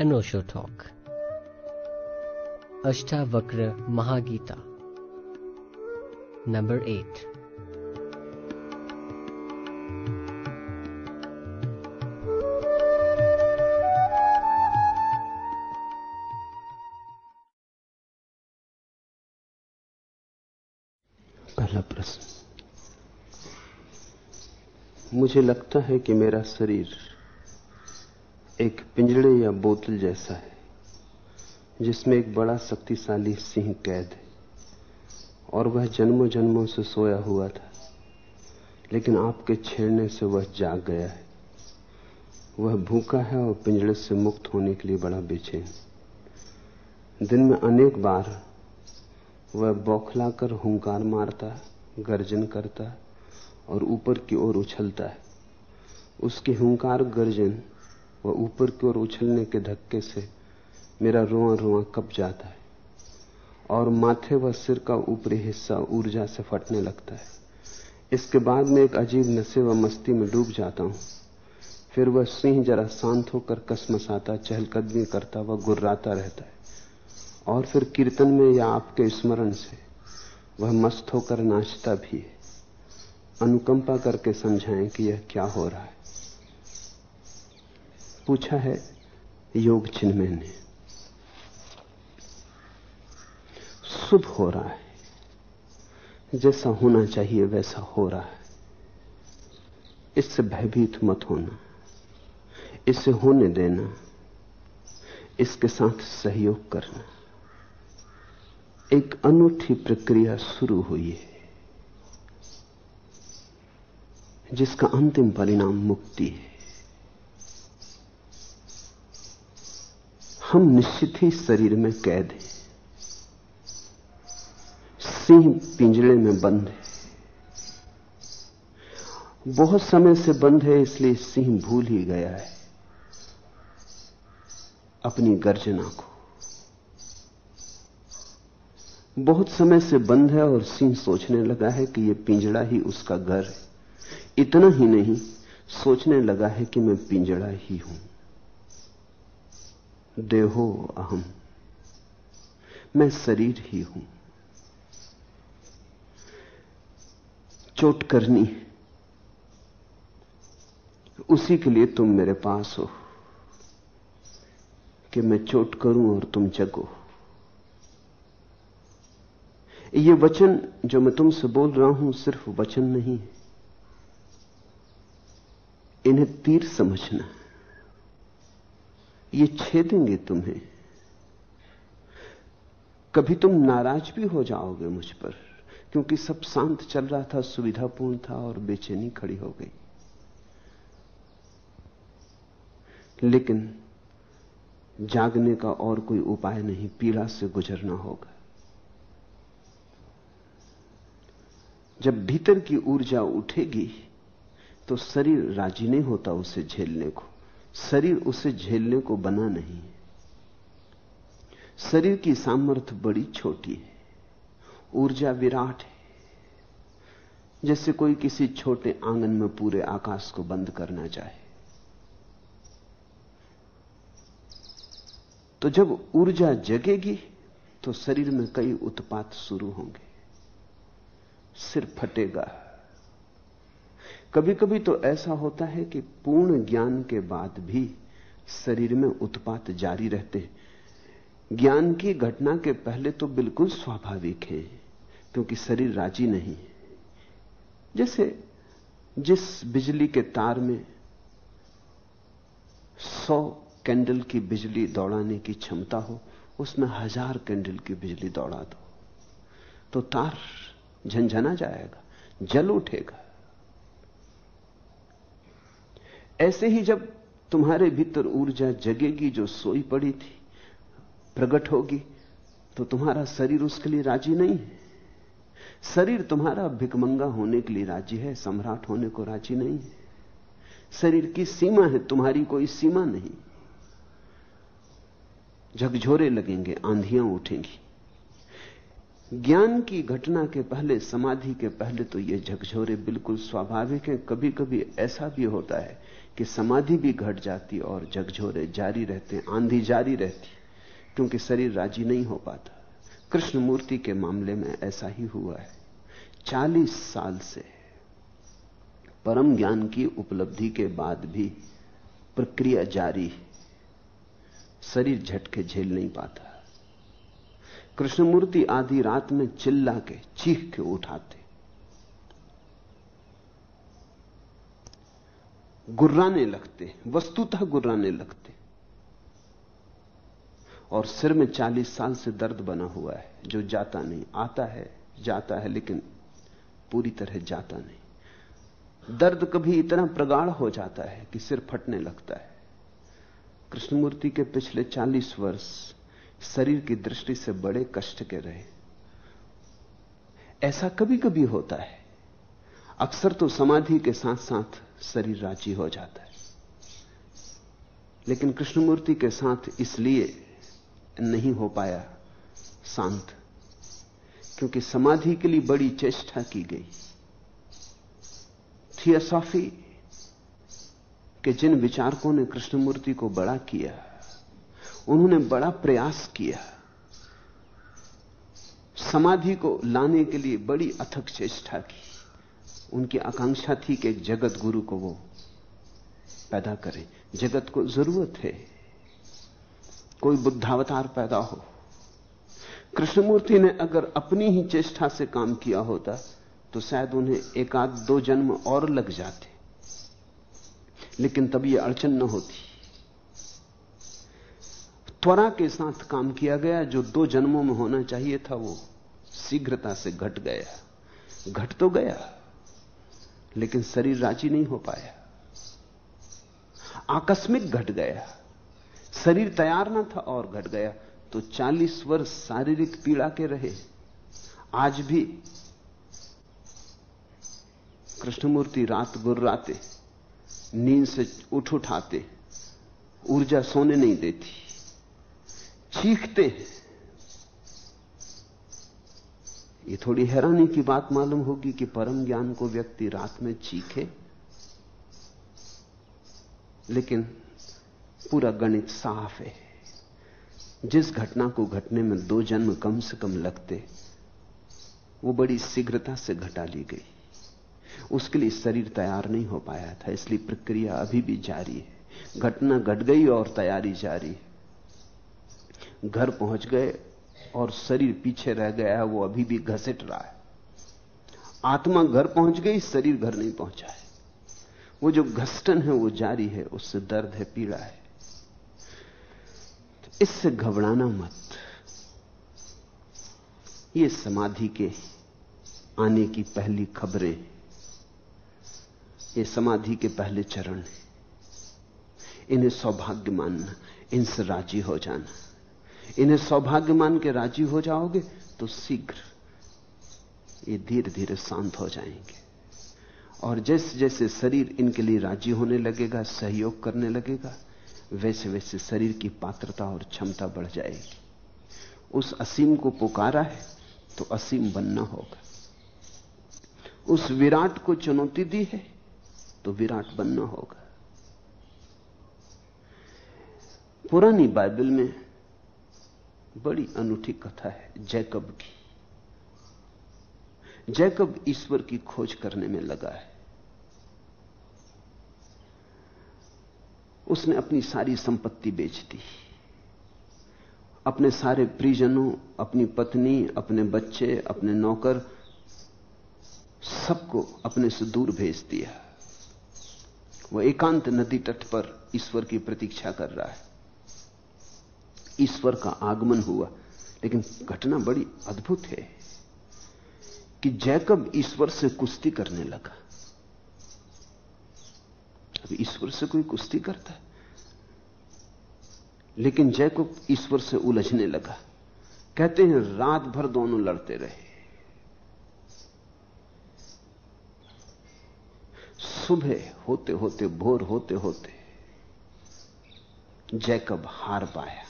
अनोशो talk Ashtavakra Mahageeta number eight मुझे लगता है कि मेरा शरीर एक पिंजड़े या बोतल जैसा है, जिसमें एक बड़ा शक्तिशाली सिंह कैद है, और वह जन्मों जन्मों से सोया हुआ था। लेकिन आपके छेड़ने से वह जाग गया है। वह भूखा है और पिंजड़े से मुक्त होने के लिए बड़ा बेचैन दिन में अनेक बार वह बौखलाकर हुंकार मारता, गर्जन करता और ऊपर की ओर उछलता है। उसकी हुंकार गर्जन व ऊपर की ओर उछलने के धक्के से मेरा रोआ रोआ कप जाता है और माथे व सिर का ऊपरी हिस्सा ऊर्जा से फटने लगता है। इसके बाद में एक अजीब नशे व मस्ती में डूब जाता हूँ। फिर वह सिंह जरा शांत होकर कसमसाता, चहलकदमी करता व गुर्राता रहता है। और फिर कीर्तन में या आपके स्मरण से वह मस्त होकर नाचता भी है। अनुकंपा करके समझाएँ कि यह क्या हो रहा है। पूछा है, योग चिन्मय ने। शुभ हो रहा है। जैसा होना चाहिए वैसा हो रहा है। इससे भयभीत मत होना। इसे होने देना। इसके साथ सहयोग करना। एक अनूठी प्रक्रिया शुरू हुई है, जिसका अंतिम परिणाम मुक्ति है। हम निश्चित ही शरीर में कैद हैं। सिंह पिंजड़े में बंद है। बहुत समय से बंद है, इसलिए सिंह भूल ही गया है। अपनी गर्जना को। बहुत समय से बंद है और सिंह सोचने लगा है कि यह पिंजड़ा ही उसका घर है। इतना ही नहीं, सोचने लगा है कि मैं पिंजड़ा ही हूँ। देहो अहम। मैं शरीर ही हूँ। चोट करनी उसी के लिए तुम मेरे पास हो, कि मैं चोट करूँ और तुम जगो। ये वचन जो मैं तुमसे बोल रहा हूँ सिर्फ़ वचन नहीं है। इन्हें तीर समझना ये छेदेंगे तुम्हें। कभी तुम नाराज़ भी हो जाओगे मुझ पर, क्योंकि सब शांत चल रहा था, सुविधापूर्ण था और बेचैनी खड़ी हो गई। लेकिन जागने का और कोई उपाय नहीं, पीड़ा से गुजरना होगा। जब भीतर की ऊर्जा उठेगी तो शरीर राज़ी नहीं होता उसे झेलने को। शरीर उसे झेलने को बना नहीं शरीर की सामर्थ्य बड़ी छोटी है, ऊर्जा विराट है। जैसे कोई किसी छोटे आँगन में पूरे आकाश को बंद करना चाहे। तो जब ऊर्जा जगेगी तो शरीर में कई उत्पात शुरू होंगे। सिर फटेगा। कभी कभी तो ऐसा होता है कि पूर्ण ज्ञान के बाद भी शरीर में उत्पात जारी रहते हैं। ज्ञान की घटना के पहले तो बिल्कुल स्वाभाविक है, क्योंकि शरीर राज़ी नहीं जैसे जिस बिजली के तार में सौ कैंडल की बिजली दौड़ाने की क्षमता हो, उसमें हज़ार कैंडल की बिजली दौड़ा दो तो तार झंझना जाएगा, जल उठेगा। ऐसे ही जब तुम्हारे भीतर ऊर्जा जगेगी, जो सोई पड़ी थी, प्रकट होगी तो तुम्हारा शरीर उसके लिए राज़ी नहीं है। शरीर तुम्हारा भिकमंगा होने के लिए राज़ी है, सम्राट होने को राज़ी नहीं है। शरीर की सीमा है, तुम्हारी कोई सीमा नहीं। झकझोरे लगेंगे, आंधियाँ उठेंगी। ज्ञान की घटना के पहले, समाधि के पहले तो ये झकझोरे बिल्कुल स्वाभाविक हैं। कभी कभी ऐसा भी होता है कि समाधि भी घट जाती और झकझोरे जारी रहते, आंधी जारी रहती, क्योंकि शरीर राज़ी नहीं हो पाता। कृष्ण मूर्ति के मामले में ऐसा ही हुआ है। चालीस साल से परम ज्ञान की उपलब्धि के बाद भी प्रक्रिया जारी, शरीर झटके झेल नहीं पाता। कृष्णमूर्ति आधी रात में चिल्ला के, चीख के उठाते। गुर्राने लगते, वस्तुतः गुर्राने लगते। और सिर में चालीस साल से दर्द बना हुआ है, जो जाता नहीं, आता है, जाता है, लेकिन पूरी तरह जाता नहीं। दर्द कभी इतना प्रगाढ़ हो जाता है कि सिर फटने लगता है। कृष्णमूर्ति के पिछले चालीस वर्ष शरीर की दृष्टि से बड़े कष्ट के रहे। ऐसा कभी कभी होता है अक्सर तो समाधि के साथ साथ शरीर राज़ी हो जाता है। लेकिन कृष्णमूर्ति के साथ इसलिए नहीं हो पाया शांत, क्योंकि समाधि के लिए बड़ी चेष्टा की गई। थियोसॉफी के जिन विचारकों ने कृष्णमूर्ति को बड़ा किया, उन्होंने बड़ा प्रयास किया। समाधि को लाने के लिए बड़ी अथक चेष्टा की। उनकी आकांक्षा थी कि जगत गुरु को वो पैदा करें। जगत को ज़रूरत है। कोई बुद्धावतार पैदा हो। कृष्णमूर्ति ने अगर अपनी ही चेष्टा से काम किया होता तो शायद उन्हें एक आध दो जन्म और लग जाते। लेकिन तब यह अड़चन न होती। त्वरा के साथ काम किया गया, जो दो जन्मों में होना चाहिए था, वो शीघ्रता से घट गया। घट तो गया। लेकिन शरीर राज़ी नहीं हो पाया। आकस्मिक घट गया। शरीर तैयार ना था और घट गया। तो 40 वर्ष शारीरिक पीड़ा के रहे। आज भी कृष्णमूर्ति रात गुर्राते, नींद से उठ उठाते, ऊर्जा सोने नहीं देती। चीखते हैं। ये थोड़ी हैरानी की बात मालूम होगी कि परम ज्ञान को व्यक्ति रात में चीखे, लेकिन पूरा गणित साफ़ है। जिस घटना को घटने में दो जन्म कम से कम लगते, वो बड़ी शीघ्रता से घटा ली गई। उसके लिए शरीर तैयार नहीं हो पाया था, इसलिए प्रक्रिया अभी भी जारी है। घटना घट गट गई और तैयारी जारी है। घर पहुँच गए और शरीर पीछे रह गया है, वो अभी भी घसीट रहा है। आत्मा घर पहुँच गई, शरीर घर नहीं पहुँचा है। वो जो घसटन है, वो जारी है, उससे दर्द है, पीड़ा है। तो इससे घबराना मत। ये समाधि के आने की पहली खबरें, ये समाधि के पहले चरण है। इन्हें सौभाग्य मानना, इनसे राज़ी हो जाना। इन्हें सौभाग्य मान के राज़ी हो जाओगे तो शीघ्र ये धीरे धीरे शांत हो जाएँगे। और जैसे जैसे शरीर इनके लिए राज़ी होने लगेगा, सहयोग करने लगेगा वैसे वैसे शरीर की पात्रता और क्षमता बढ़ जाएगी। उस असीम को पुकारा है तो असीम बनना होगा। उस विराट को चुनौती दी है तो विराट बनना होगा। पुरानी बाइबल में बड़ी अनूठी कथा है, जैकब की। जैकब ईश्वर की खोज करने में लगा है। उसने अपनी सारी संपत्ति बेच दी। अपने सारे परिजनों, अपनी पत्नी, अपने बच्चे, अपने नौकर, सबको अपने से दूर भेज दिया। वह एकांत नदी तट पर ईश्वर की प्रतीक्षा कर रहा है। ईश्वर का आगमन हुआ। लेकिन घटना बड़ी अद्भुत है कि जैकब ईश्वर से कुश्ती करने लगा। अब ईश्वर से कोई कुश्ती करता है। लेकिन जैकब ईश्वर से उलझने लगा। कहते हैं, रात भर दोनों लड़ते रहे। सुबह होते होते भोर होते होते जैकब हार पाया।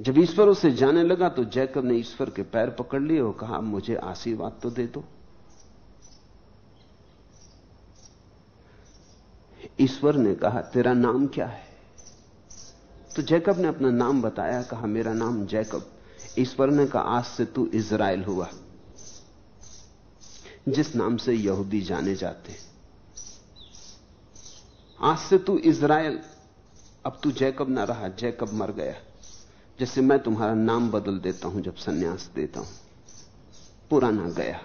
जब ईश्वर उसे जाने लगा तो जैकब ने ईश्वर के पैर पकड़ लिए और कहा, मुझे आशीर्वाद तो दे दो। ईश्वर ने कहा, तेरा नाम क्या है? तो जैकब ने अपना नाम बताया, कहा, मेरा नाम जैकब ईश्वर ने कहा, आज से तू इज़राइल हुआ, जिस नाम से यहूदी जाने जाते। आज से तू इज़राइल, अब तू जैकब ना रहा जैकब मर गया। जैसे मैं तुम्हारा नाम बदल देता हूँ जब सन्यास देता हूँ। पुराना गया।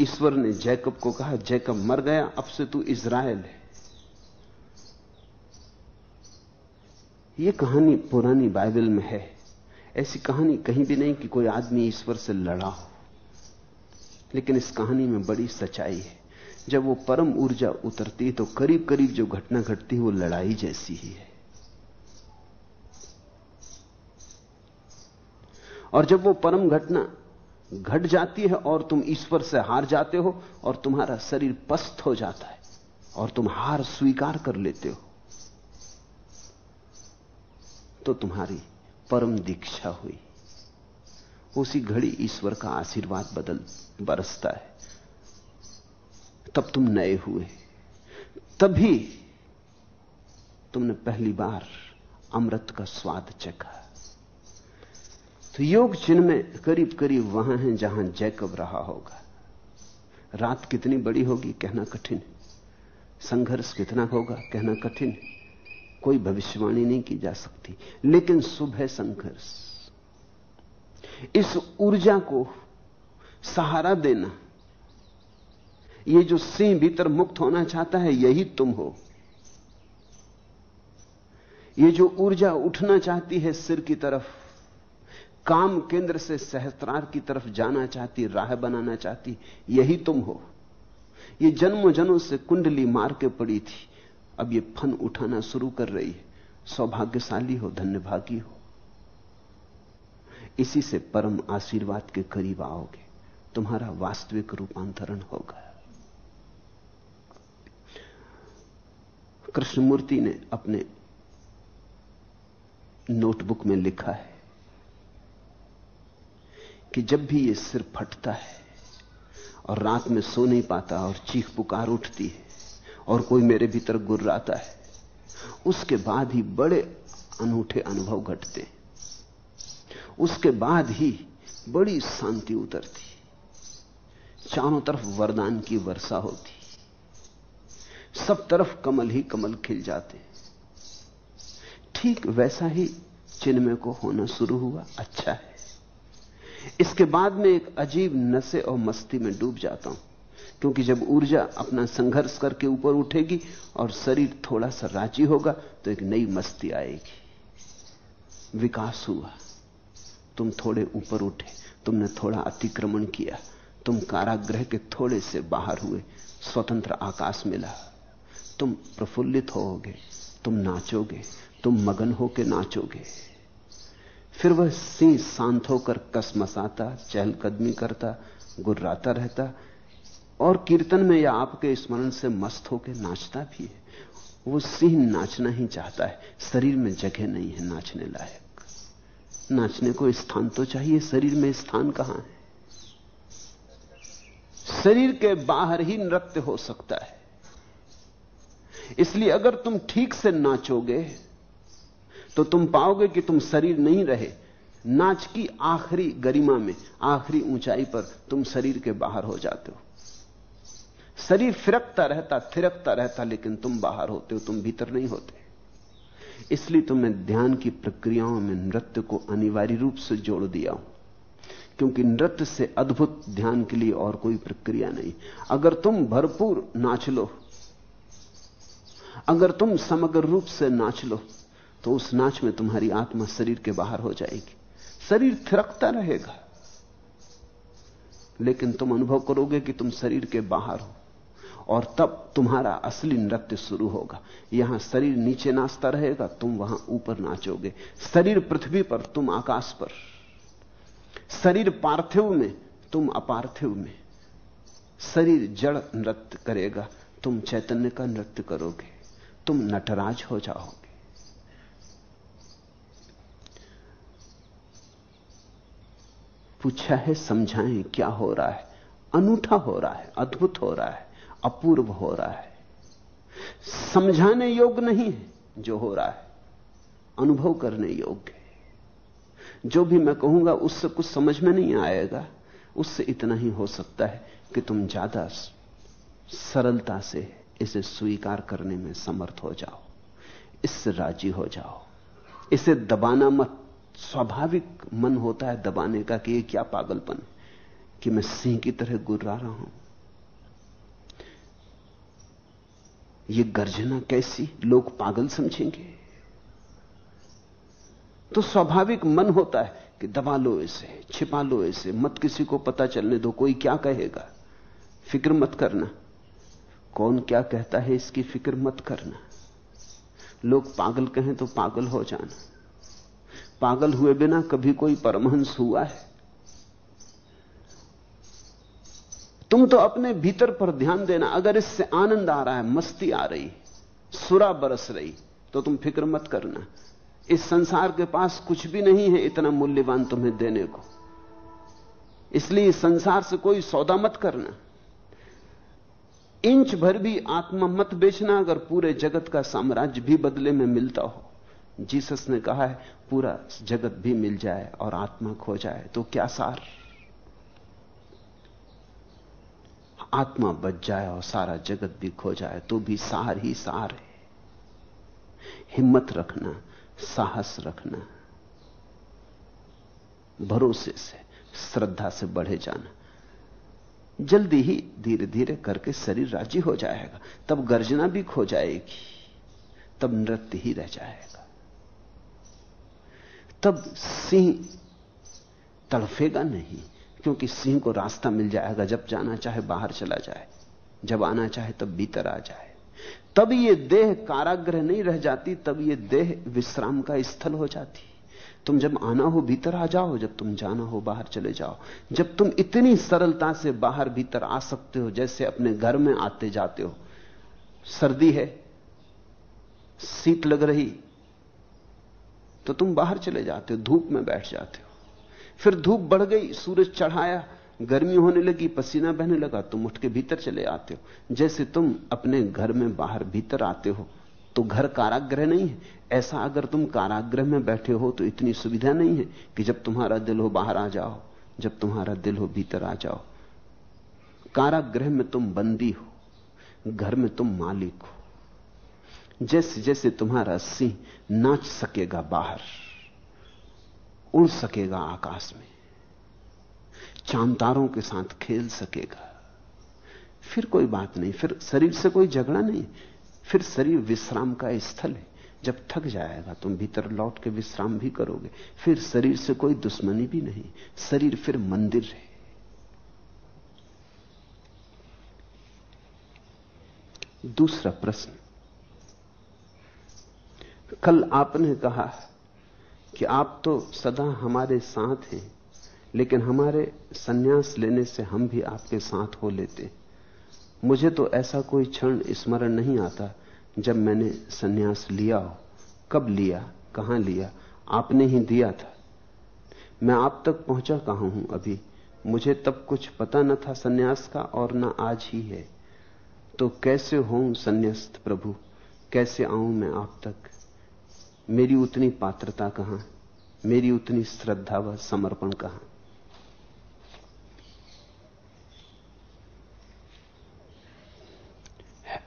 ईश्वर ने जैकब को कहा, जैकब मर गया, अब से तू इज़राइल है। यह कहानी पुरानी बाइबल में है। ऐसी कहानी कहीं भी नहीं कि कोई आदमी ईश्वर से लड़ा हो। लेकिन इस कहानी में बड़ी सच्चाई है। जब वो परम ऊर्जा उतरती है तो करीब करीब जो घटना घटती है वो लड़ाई जैसी ही है। और जब वो परम घटना घट जाती है और तुम ईश्वर से हार जाते हो और तुम्हारा शरीर पस्त हो जाता है और तुम हार स्वीकार कर लेते हो तो तुम्हारी परम दीक्षा हुई। उसी घड़ी ईश्वर का आशीर्वाद बदल बरसता है। तब तुम नए हुए। तभी तुमने पहली बार अमृत का स्वाद चखा। तो योग चिन्ह में करीब करीब वहाँ है जहाँ जैकब रहा होगा। रात कितनी बड़ी होगी कहना कठिन। संघर्ष कितना होगा कहना कठिन। कोई भविष्यवाणी नहीं की जा सकती। लेकिन सुबह संघर्ष। इस ऊर्जा को सहारा देना, ये जो सिंह भीतर मुक्त होना चाहता है, यही तुम हो। ये जो ऊर्जा उठना चाहती है सिर की तरफ़ काम केंद्र से सहस्त्रार की तरफ़ जाना चाहती, राह बनाना चाहती, यही तुम हो। ये जन्मों जन्मों से कुंडली मार के पड़ी थी। अब ये फन उठाना शुरू कर रही है। सौभाग्यशाली हो, धन्यभागी हो। इसी से परम आशीर्वाद के करीब आओगे। तुम्हारा वास्तविक रूपांतरण होगा। कृष्णमूर्ति ने अपने नोटबुक में लिखा है कि जब भी ये सिर फटता है और रात में सो नहीं पाता और चीख पुकार उठती है और कोई मेरे भीतर गुर्राता है, उसके बाद ही बड़े अनूठे अनुभव घटते उसके बाद ही बड़ी शांति उतरती चारों तरफ़ वरदान की वर्षा होती सब तरफ़ कमल ही कमल खिल जाते ठीक वैसा ही चिन्मय को होना शुरू हुआ। अच्छा है। इसके बाद में एक अजीब नशे और मस्ती में डूब जाता हूँ, क्योंकि जब ऊर्जा अपना संघर्ष करके ऊपर उठेगी और शरीर थोड़ा सा राज़ी होगा तो एक नई मस्ती आएगी। विकास हुआ। तुम थोड़े ऊपर उठे, तुमने थोड़ा अतिक्रमण किया, तुम कारागृह के थोड़े से बाहर हुए, स्वतंत्र आकाश मिला। तुम प्रफुल्लित होोगे, तुम नाचोगे, तुम मगन होके नाचोगे। फिर वह सिंह शांत होकर कसमसाता चहलकदमी करता, गुर्राता रहता और कीर्तन में या आपके स्मरण से मस्त होकर नाचता भी है। वो सिंह नाचना ही चाहता है। शरीर में जगह नहीं है नाचने लायक। नाचने को स्थान तो चाहिए। शरीर में स्थान कहाँ है? शरीर के बाहर ही नृत्य हो सकता है। इसलिए अगर तुम ठीक से नाचोगे तो तुम पाओगे कि तुम शरीर नहीं रहे। नाच की आखिरी गरिमा में, आखिरी ऊंचाई पर तुम शरीर के बाहर हो जाते हो। शरीर फिरकता रहता, थिरकता रहता, लेकिन तुम बाहर होते हो, तुम भीतर नहीं होते। इसलिए तुम्हें ध्यान की प्रक्रियाओं में नृत्य को अनिवार्य रूप से जोड़ दिया हूँ। क्योंकि नृत्य से अद्भुत ध्यान के लिए और कोई प्रक्रिया नहीं। अगर तुम भरपूर नाच लो, अगर तुम समग्र रूप से नाच लो तो उस नाच में तुम्हारी आत्मा शरीर के बाहर हो जाएगी। शरीर थिरकता रहेगा। लेकिन तुम अनुभव करोगे कि तुम शरीर के बाहर हो और तब तुम्हारा असली नृत्य शुरू होगा। यहाँ शरीर नीचे नाचता रहेगा, तुम वहाँ ऊपर नाचोगे। शरीर पृथ्वी पर, तुम आकाश पर। शरीर पार्थिव में, तुम अपार्थिव में। शरीर जड़ नृत्य करेगा, तुम चैतन्य का नृत्य करोगे। तुम नटराज हो जाओगे। पूछा है, समझाएँ, क्या हो रहा है? अनूठा हो रहा है, अद्भुत हो रहा है, अपूर्व हो रहा है। समझाने योग्य नहीं है जो हो रहा है, अनुभव करने योग्य है। जो भी मैं कहूँगा, उससे कुछ समझ में नहीं आएगा, उससे इतना ही हो सकता है कि तुम ज़्यादा सरलता से इसे स्वीकार करने में समर्थ हो जाओ, इससे राज़ी हो जाओ। इसे दबाना मत। स्वाभाविक मन होता है दबाने का कि ये क्या पागलपन है, कि मैं सिंह की तरह गुर्रा रहा हूँ। ये गर्जना कैसी? लोग पागल समझेंगे। तो स्वाभाविक मन होता है कि दबा लो इसे, छिपा लो इसे, मत किसी को पता चलने दो, कोई क्या कहेगा। फ़िक्र मत करना। कौन क्या कहता है इसकी फ़िक्र मत करना। लोग पागल कहें तो पागल हो जाना। पागल हुए बिना कभी कोई परमहंस हुआ है? तुम तो अपने भीतर पर ध्यान देना, अगर इससे आनंद आ रहा है, मस्ती आ रही सुरा बरस रही तो तुम फ़िक्र मत करना। इस संसार के पास कुछ भी नहीं है इतना मूल्यवान तुम्हें देने को। इसलिए संसार से कोई सौदा मत करना। इंच भर भी आत्मा मत बेचना, अगर पूरे जगत का साम्राज्य भी बदले में मिलता हो। जीसस ने कहा है, पूरा जगत भी मिल जाए और आत्मा खो जाए तो क्या सार? आत्मा बच जाए और सारा जगत भी खो जाए तो भी सार ही सार है। हिम्मत रखना, साहस रखना, भरोसे से, श्रद्धा से बढ़े जाना। जल्दी ही धीरे धीरे करके शरीर राज़ी हो जाएगा, तब गर्जना भी खो जाएगी, तब नृत्य ही रह जाएगा। तब सिंह तड़फेगा नहीं, क्योंकि सिंह को रास्ता मिल जाएगा जब जाना चाहे, बाहर चला जाए। जब आना चाहे, तब भीतर आ जाए। तब ये देह काराग्रह नहीं रह जाती, तब ये देह विश्राम का स्थल हो जाती। तुम जब आना हो, भीतर आ जाओ, जब तुम जाना हो, बाहर चले जाओ। जब तुम इतनी सरलता से बाहर, भीतर आ सकते हो, जैसे अपने घर में आते जाते हो। सर्दी है शीत लग रही तो तुम बाहर चले जाते हो, धूप में बैठ जाते हो। फिर धूप बढ़ गई, सूरज चढ़ाया, गर्मी होने लगी, पसीना बहने लगा, तुम उठ के भीतर चले आते हो। जैसे तुम अपने घर में बाहर भीतर आते हो तो घर काराग्रह नहीं है। ऐसा अगर तुम काराग्रह में बैठे हो तो इतनी सुविधा नहीं है कि जब तुम्हारा दिल हो, बाहर आ जाओ, जब तुम्हारा दिल हो, भीतर आ जाओ। कारागृह में तुम बंदी हो, घर में तुम मालिक हो। जैसे जैसे तुम्हारा सिंह नाच सकेगा बाहर, उड़ सकेगा आकाश में चाँद तारों के साथ खेल सकेगा। फिर कोई बात नहीं, फिर शरीर से कोई झगड़ा नहीं, फिर शरीर विश्राम का स्थल है। जब थक जाएगा, तुम भीतर लौट के विश्राम भी करोगे, फिर शरीर से कोई दुश्मनी भी नहीं, शरीर फिर मंदिर है। दूसरा प्रश्न कल आपने कहा कि आप तो सदा हमारे साथ हैं, लेकिन हमारे सन्यास लेने से हम भी आपके साथ हो लेते। मुझे तो ऐसा कोई क्षण स्मरण नहीं आता जब मैंने सन्यास लिया हो। कब लिया? कहाँ लिया? आपने ही दिया था। मैं आप तक पहुँचा कहाँ हूँ अभी? मुझे तब कुछ पता न था सन्यास का और न आज ही है। तो कैसे हो संन्यास्त प्रभु? कैसे आऊँ मैं आप तक? मेरी उतनी पात्रता कहाँ? मेरी उतनी श्रद्धा व समर्पण कहाँ?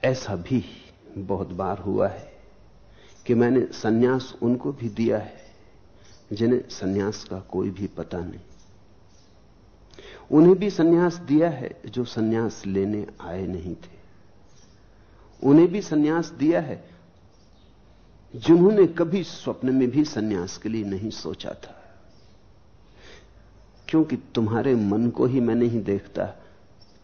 ऐसा भी बहुत बार हुआ है कि मैंने सन्यास उनको भी दिया है, जिन्हें सन्यास का कोई भी पता नहीं। उन्हें भी सन्यास दिया है जो सन्यास लेने आए नहीं थे। उन्हें भी सन्यास दिया है जिन्होंने कभी स्वप्न में भी सन्यास के लिए नहीं सोचा था। क्योंकि तुम्हारे मन को ही मैं नहीं देखता,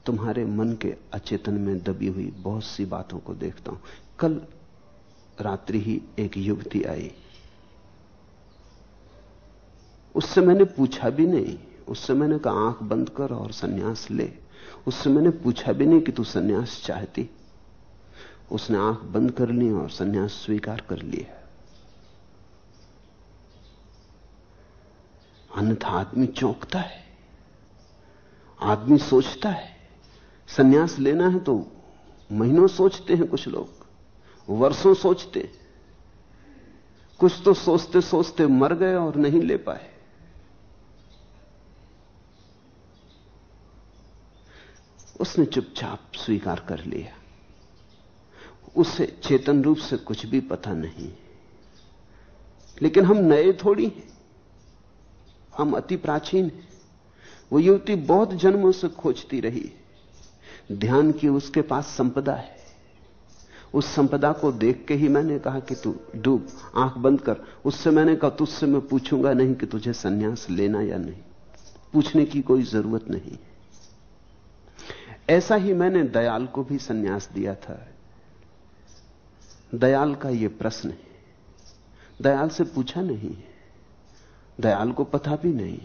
तुम्हारे मन के अचेतन में दबी हुई बहुत सी बातों को देखता हूँ। कल रात्रि ही एक युवती आई। उससे मैंने पूछा भी नहीं। उससे मैंने कहा, आँख बंद कर और सन्यास ले। उससे मैंने पूछा भी नहीं कि तू सन्यास चाहती। उसने आँख बंद कर ली और सन्यास स्वीकार कर लिया अन्यथा आदमी चौंकता है, आदमी सोचता है, सन्यास लेना है तो महीनों सोचते हैं कुछ लोग, वर्षों सोचते कुछ तो सोचते सोचते मर गए और नहीं ले पाए। उसने चुपचाप स्वीकार कर लिया। उसे चेतन रूप से कुछ भी पता नहीं लेकिन हम नए थोड़ी हैं। हम अति प्राचीन हैं। वो युवती बहुत जन्मों से खोजती रही ध्यान की उसके पास संपदा है। उस संपदा को देख के ही मैंने कहा कि तू डूब, आँख बंद कर। उससे मैंने कहा, तुझसे मैं पूछूँगा नहीं कि तुझे सन्यास लेना या नहीं। पूछने की कोई ज़रूरत नहीं। ऐसा ही मैंने दयाल को भी सन्यास दिया था। दयाल का यह प्रश्न है। दयाल से पूछा नहीं है। दयाल को पता भी नहीं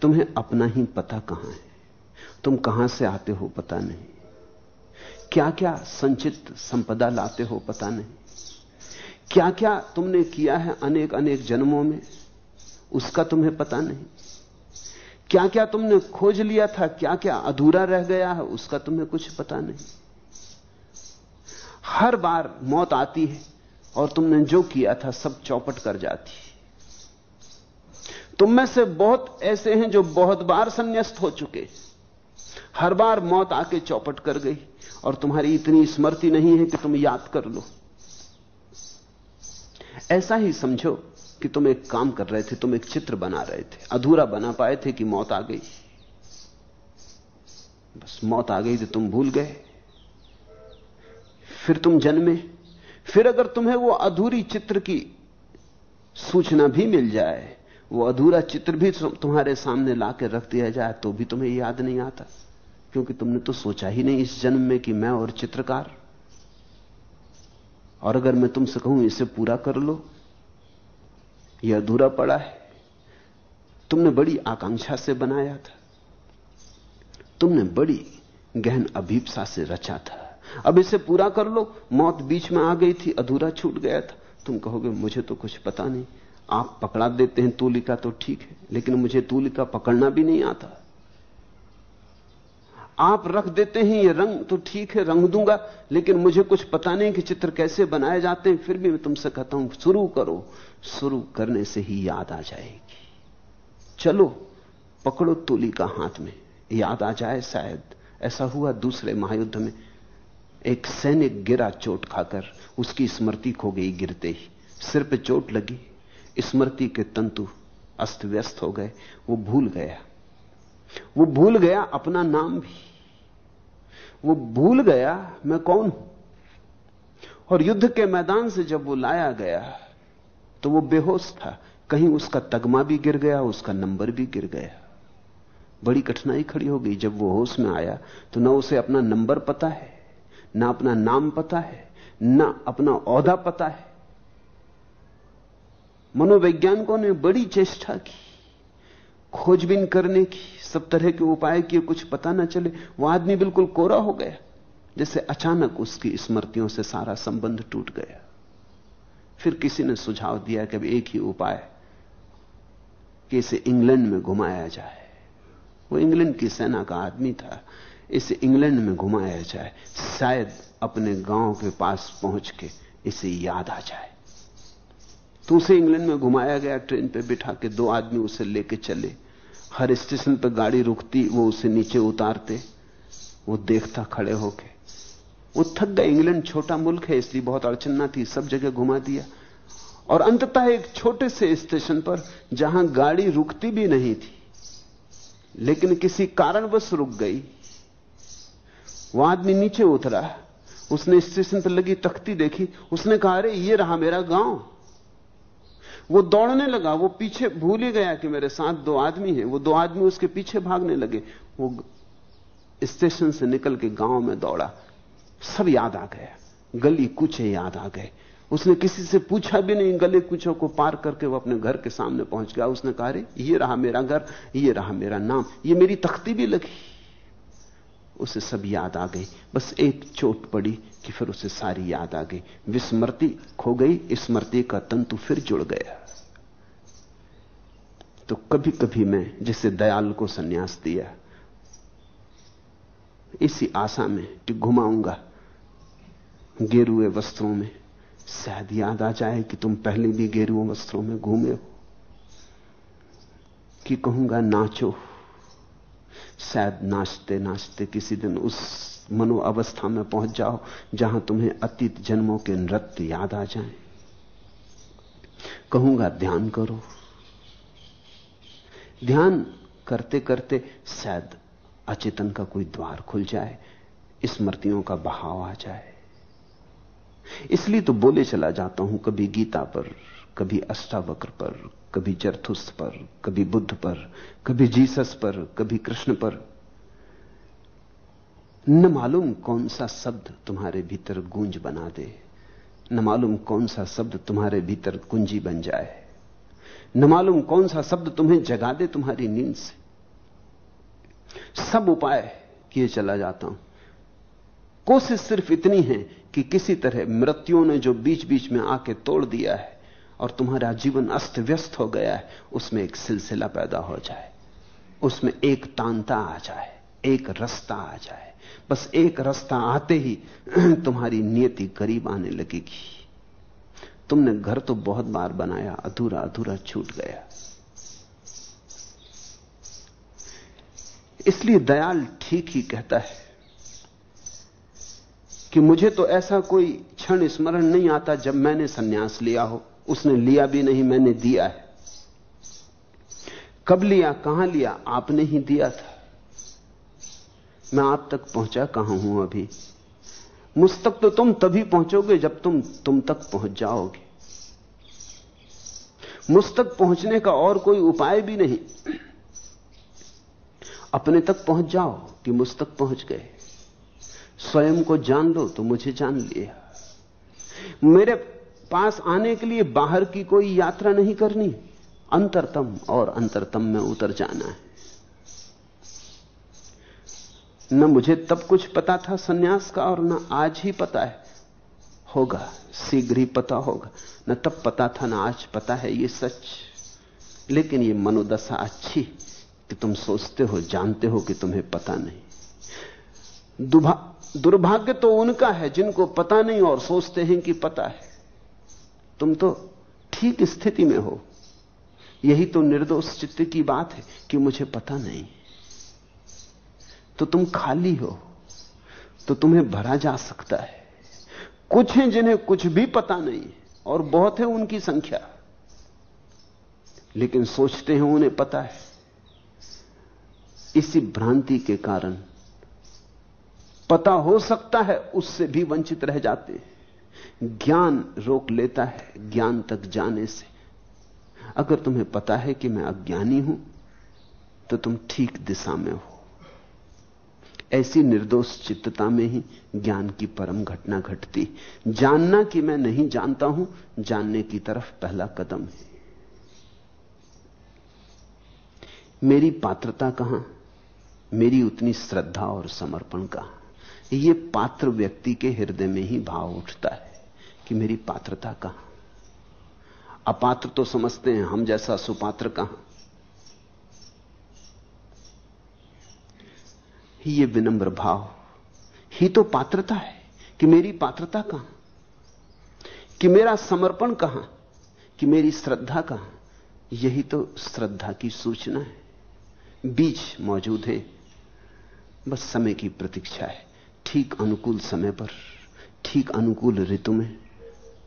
तुम्हें अपना ही पता कहाँ है? तुम कहाँ से आते हो पता नहीं। क्या क्या संचित संपदा लाते हो पता नहीं। क्या क्या तुमने किया है अनेक अनेक जन्मों में, उसका तुम्हें पता नहीं। क्या क्या तुमने खोज लिया था क्या क्या अधूरा रह गया है, उसका तुम्हें कुछ पता नहीं। हर बार मौत आती है और तुमने जो किया था सब चौपट कर जाती तुम में से बहुत ऐसे हैं जो बहुत बार संन्यास्त हो चुके हर बार मौत आके चौपट कर गई और तुम्हारी इतनी स्मृति नहीं है कि तुम याद कर लो। ऐसा ही समझो कि तुम एक काम कर रहे थे, तुम एक चित्र बना रहे थे, अधूरा बना पाए थे कि मौत आ गई। बस मौत आ गई तो तुम भूल गए। फिर तुम जन्मे। फिर अगर तुम्हें वो अधूरी चित्र की सूचना भी मिल जाए, वो अधूरा चित्र भी तुम्हारे सामने ला के रख दिया जाए तो भी तुम्हें याद नहीं आता। क्योंकि तुमने तो सोचा ही नहीं इस जन्म में कि मैं और चित्रकार। और अगर मैं तुमसे कहूँ, इसे पूरा कर लो। यह अधूरा पड़ा है। तुमने बड़ी आकांक्षा से बनाया था। तुमने बड़ी गहन अभीपसा से रचा था। अब इसे पूरा कर लो। मौत बीच में आ गई थी, अधूरा छूट गया था। तुम कहोगे, मुझे तो कुछ पता नहीं। आप पकड़ा देते हैं तूलिका तो ठीक है, लेकिन मुझे तूलिका पकड़ना भी नहीं आता। आप रख देते हैं ये रंग तो ठीक है, रंग दूँगा, लेकिन मुझे कुछ पता नहीं कि चित्र कैसे बनाए जाते हैं। फिर भी मैं तुमसे कहता हूँ, शुरू करो। शुरू करने से ही याद आ जाएगी। चलो, पकड़ो तूलिका हाथ में। याद आ जाए शायद। ऐसा हुआ दूसरे महायुद्ध में। एक सैनिक गिरा चोट खाकर उसकी स्मृति खो गई गिरते ही। सिर पे चोट लगी, स्मृति के तंतु अस्त व्यस्त हो गए, वो भूल गया। वो भूल गया अपना नाम भी। वो भूल गया, मैं कौन हूँ? और युद्ध के मैदान से जब वो लाया गया तो वो बेहोश था। कहीं उसका तगमा भी गिर गया, उसका नंबर भी गिर गया। बड़ी कठिनाई खड़ी हो गई। जब वो होश में आया तो ना उसे अपना नंबर पता है। ना अपना नाम पता है, ना अपना औहदा पता है। मनोवैज्ञानिकों ने बड़ी चेष्टा की, खोजबीन करने की, सब तरह के उपाय किए, कुछ पता ना चले। वो आदमी बिल्कुल कोरा हो गया, जैसे अचानक उसकी स्मृतियों से सारा संबंध टूट गया। फिर किसी ने सुझाव दिया कि अब एक ही उपाय, कि इसे इंग्लैंड में घुमाया जाए। वो इंग्लैंड की सेना का आदमी था इसे इंग्लैंड में घुमाया जाए, शायद अपने गाँव के पास पहुँच के इसे याद आ जाए। तो उसे इंग्लैंड में घुमाया गया, ट्रेन पे बिठा के दो आदमी उसे लेके चले। हर स्टेशन पर गाड़ी रुकती, वो उसे नीचे उतारते। वो देखता खड़े होके। वो थक गए, इंग्लैंड छोटा मुल्क है, इसलिए बहुत अड़चन ना थी, सब जगह घुमा दिया। और अंततः एक छोटे से स्टेशन पर, जहाँ गाड़ी रुकती भी नहीं थी, लेकिन किसी कारणवश रुक गई वो आदमी नीचे उतरा। उसने स्टेशन पर लगी तख्ती देखी। उसने कहा, अरे, ये रहा मेरा गाँव। वो दौड़ने लगा। वो पीछे भूल ही गया कि मेरे साथ दो आदमी हैं। वो दो आदमी उसके पीछे भागने लगे। वो स्टेशन से निकल के गाँव में दौड़ा। सब याद आ गया। गली कुचे याद आ गए। उसने किसी से पूछा भी नहीं। गले कुचों को पार करके वो अपने घर के सामने पहुँच गया। उसने कहा रे ये रहा मेरा घर। ये रहा मेरा नाम। ये मेरी तख्ती भी लगी। उसे सब याद आ गई। बस एक चोट पड़ी कि फिर उसे सारी याद आ गई। विस्मृति खो गई स्मृति का तंतु फिर जुड़ गया। तो कभी कभी मैं जिसे दयाल को सन्यास दिया, इसी आशा में कि घुमाऊँगा। गेरुए वस्त्रों में शायद याद आ जाए कि तुम पहले भी गेरुए वस्त्रों में घूमे हो। कि कहूँगा, नाचो। शायद नाचते नाचते किसी दिन उस मनो अवस्था में पहुँच जाओ, जहाँ तुम्हें अतीत जन्मों के नृत्य याद आ जाएँ। कहूँगा, ध्यान करो ध्यान करते करते शायद अचेतन का कोई द्वार खुल जाए, स्मृतियों का बहाव आ जाए इसलिए तो बोले चला जाता हूँ, कभी गीता पर, कभी अष्टावक्र पर कभी जरथुस पर, कभी बुद्ध पर, कभी जीसस पर, कभी कृष्ण पर। न मालूम कौन सा शब्द तुम्हारे भीतर गूंज बना दे, न मालूम कौन सा शब्द तुम्हारे भीतर कुंजी बन जाए, न मालूम कौन सा शब्द तुम्हें जगा दे तुम्हारी नींद से। सब उपाय किए चला जाता हूँ। कोशिश सिर्फ़ इतनी है कि किसी तरह मृत्युओं ने जो बीच बीच में आके तोड़ दिया है और तुम्हारा जीवन अस्त व्यस्त हो गया है, उसमें एक सिलसिला पैदा हो जाए। उसमें एक तांता आ जाए, एक रास्ता आ जाए। बस एक रास्ता आते ही तुम्हारी नियति करीब आने लगेगी। तुमने घर तो बहुत बार बनाया अधूरा अधूरा छूट गया। इसलिए दयाल ठीक ही कहता है कि मुझे तो ऐसा कोई क्षण स्मरण नहीं आता जब मैंने सन्यास लिया हो। उसने लिया भी नहीं, मैंने दिया है। कब लिया, कहाँ लिया, आपने ही दिया था। मैं आप तक पहुँचा कहाँ हूँ अभी? मुझ तक तो तुम तभी पहुंचोगे जब तुम तुम तक पहुँच जाओगे। मुझ तक पहुँचने का और कोई उपाय भी नहीं। अपने तक पहुँच जाओ कि मुझ तक पहुँच गए। स्वयं को जान लो तो मुझे जान लिया। मेरे पास आने के लिए बाहर की कोई यात्रा नहीं करनी। अंतरतम और अंतरतम में उतर जाना है। न मुझे तब कुछ पता था सन्यास का और न आज ही पता है। होगा, शीघ्र ही पता होगा। न तब पता था, न आज पता है, ये सच। लेकिन ये मनोदशा अच्छी कि तुम सोचते हो, जानते हो कि तुम्हें पता नहीं। दुर्भाग्य तो उनका है जिनको पता नहीं और सोचते हैं कि पता है। तुम तो ठीक स्थिति में हो। यही तो निर्दोष चित्त की बात है कि मुझे पता नहीं। तो तुम खाली हो तो तुम्हें भरा जा सकता है। कुछ हैं जिन्हें कुछ भी पता नहीं, और बहुत है उनकी संख्या। लेकिन सोचते हैं उन्हें पता है। इसी भ्रांति के कारण पता हो सकता है उससे भी वंचित रह जाते ज्ञान रोक लेता है ज्ञान तक जाने से। अगर तुम्हें पता है कि मैं अज्ञानी हूँ तो तुम ठीक दिशा में हो। ऐसी निर्दोष चित्तता में ही ज्ञान की परम घटना घटती। जानना कि मैं नहीं जानता हूँ, जानने की तरफ़ पहला कदम है। मेरी पात्रता कहाँ? मेरी उतनी श्रद्धा और समर्पण कहाँ? यह पात्र व्यक्ति के हृदय में ही भाव उठता है कि मेरी पात्रता कहाँ? अपात्र तो समझते हैं, हम जैसा सुपात्र कहाँ? ये विनम्र भाव, ही तो पात्रता है कि मेरी पात्रता कहाँ? कि मेरा समर्पण कहाँ? कि मेरी श्रद्धा कहाँ? यही तो श्रद्धा की सूचना है। बीज मौजूद है, बस समय की प्रतीक्षा है। ठीक अनुकूल समय पर, ठीक अनुकूल ऋतु में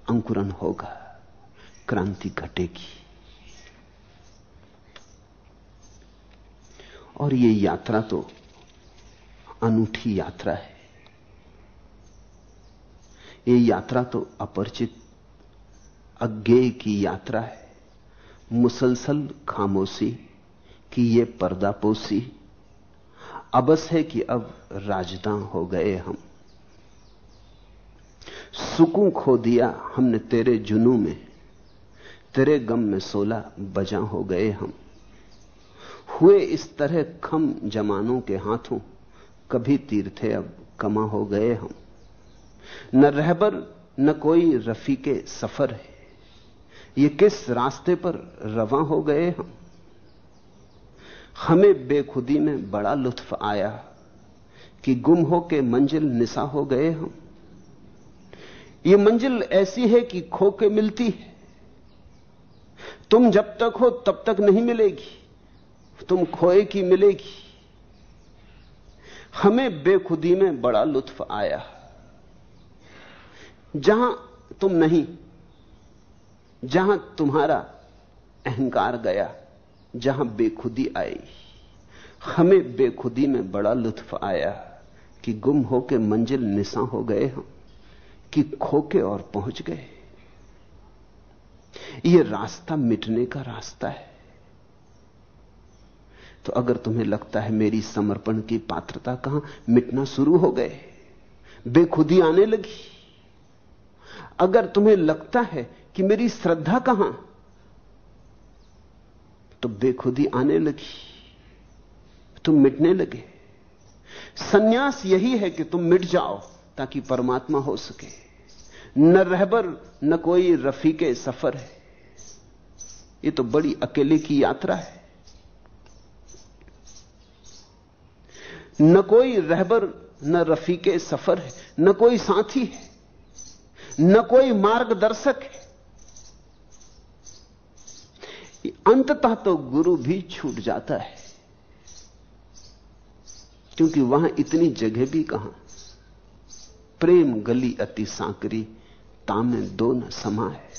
अंकुरन होगा, क्रांति घटेगी। और ये यात्रा तो अनूठी यात्रा है। ये यात्रा तो अपरिचित, अज्ञेय की यात्रा है। मुसलसल खामोशी की ये पर्दापोशी अबस है कि अब राजदां हो गए हम। सुकून खो दिया हमने तेरे जुनू में, तेरे गम में सोला बजा हो गए हम। हुए इस तरह खम जमानों के हाथों, कभी तीर्थे अब कमा हो गए हम। न रहबर, न कोई रफी के सफ़र है, ये किस रास्ते पर रवा हो गए हम? हमें बेखुदी में बड़ा लुत्फ आया कि गुम हो के मंजिल निशा हो गए हम। ये मंजिल ऐसी है कि खो के मिलती है। तुम जब तक हो तब तक नहीं मिलेगी, तुम खोए की मिलेगी। हमें बेखुदी में बड़ा लुत्फ आया। जहाँ तुम नहीं, जहाँ तुम्हारा अहंकार गया। जहाँ बेखुदी आई। हमें बेखुदी में बड़ा लुत्फ आया कि गुम होके मंजिल निशा हो गए हम, कि खोके और पहुँच गए। यह रास्ता मिटने का रास्ता है। तो अगर तुम्हें लगता है मेरी समर्पण की पात्रता कहाँ, मिटना शुरू हो गए, बेखुदी आने लगी। अगर तुम्हें लगता है कि मेरी श्रद्धा कहाँ तो बेखुदी आने लगी। तुम मिटने लगे। सन्यास यही है कि तुम मिट जाओ ताकि परमात्मा हो सके। न रहबर, न कोई रफीके सफ़र है। ये तो बड़ी अकेले की यात्रा है। न कोई रहबर, न रफीके सफ़र है। न कोई साथी है। न कोई मार्गदर्शक है। अंततः तो गुरु भी छूट जाता है। क्योंकि वहाँ इतनी जगह भी कहाँ? प्रेम गली अति सांकरी, तामे दो न समा है।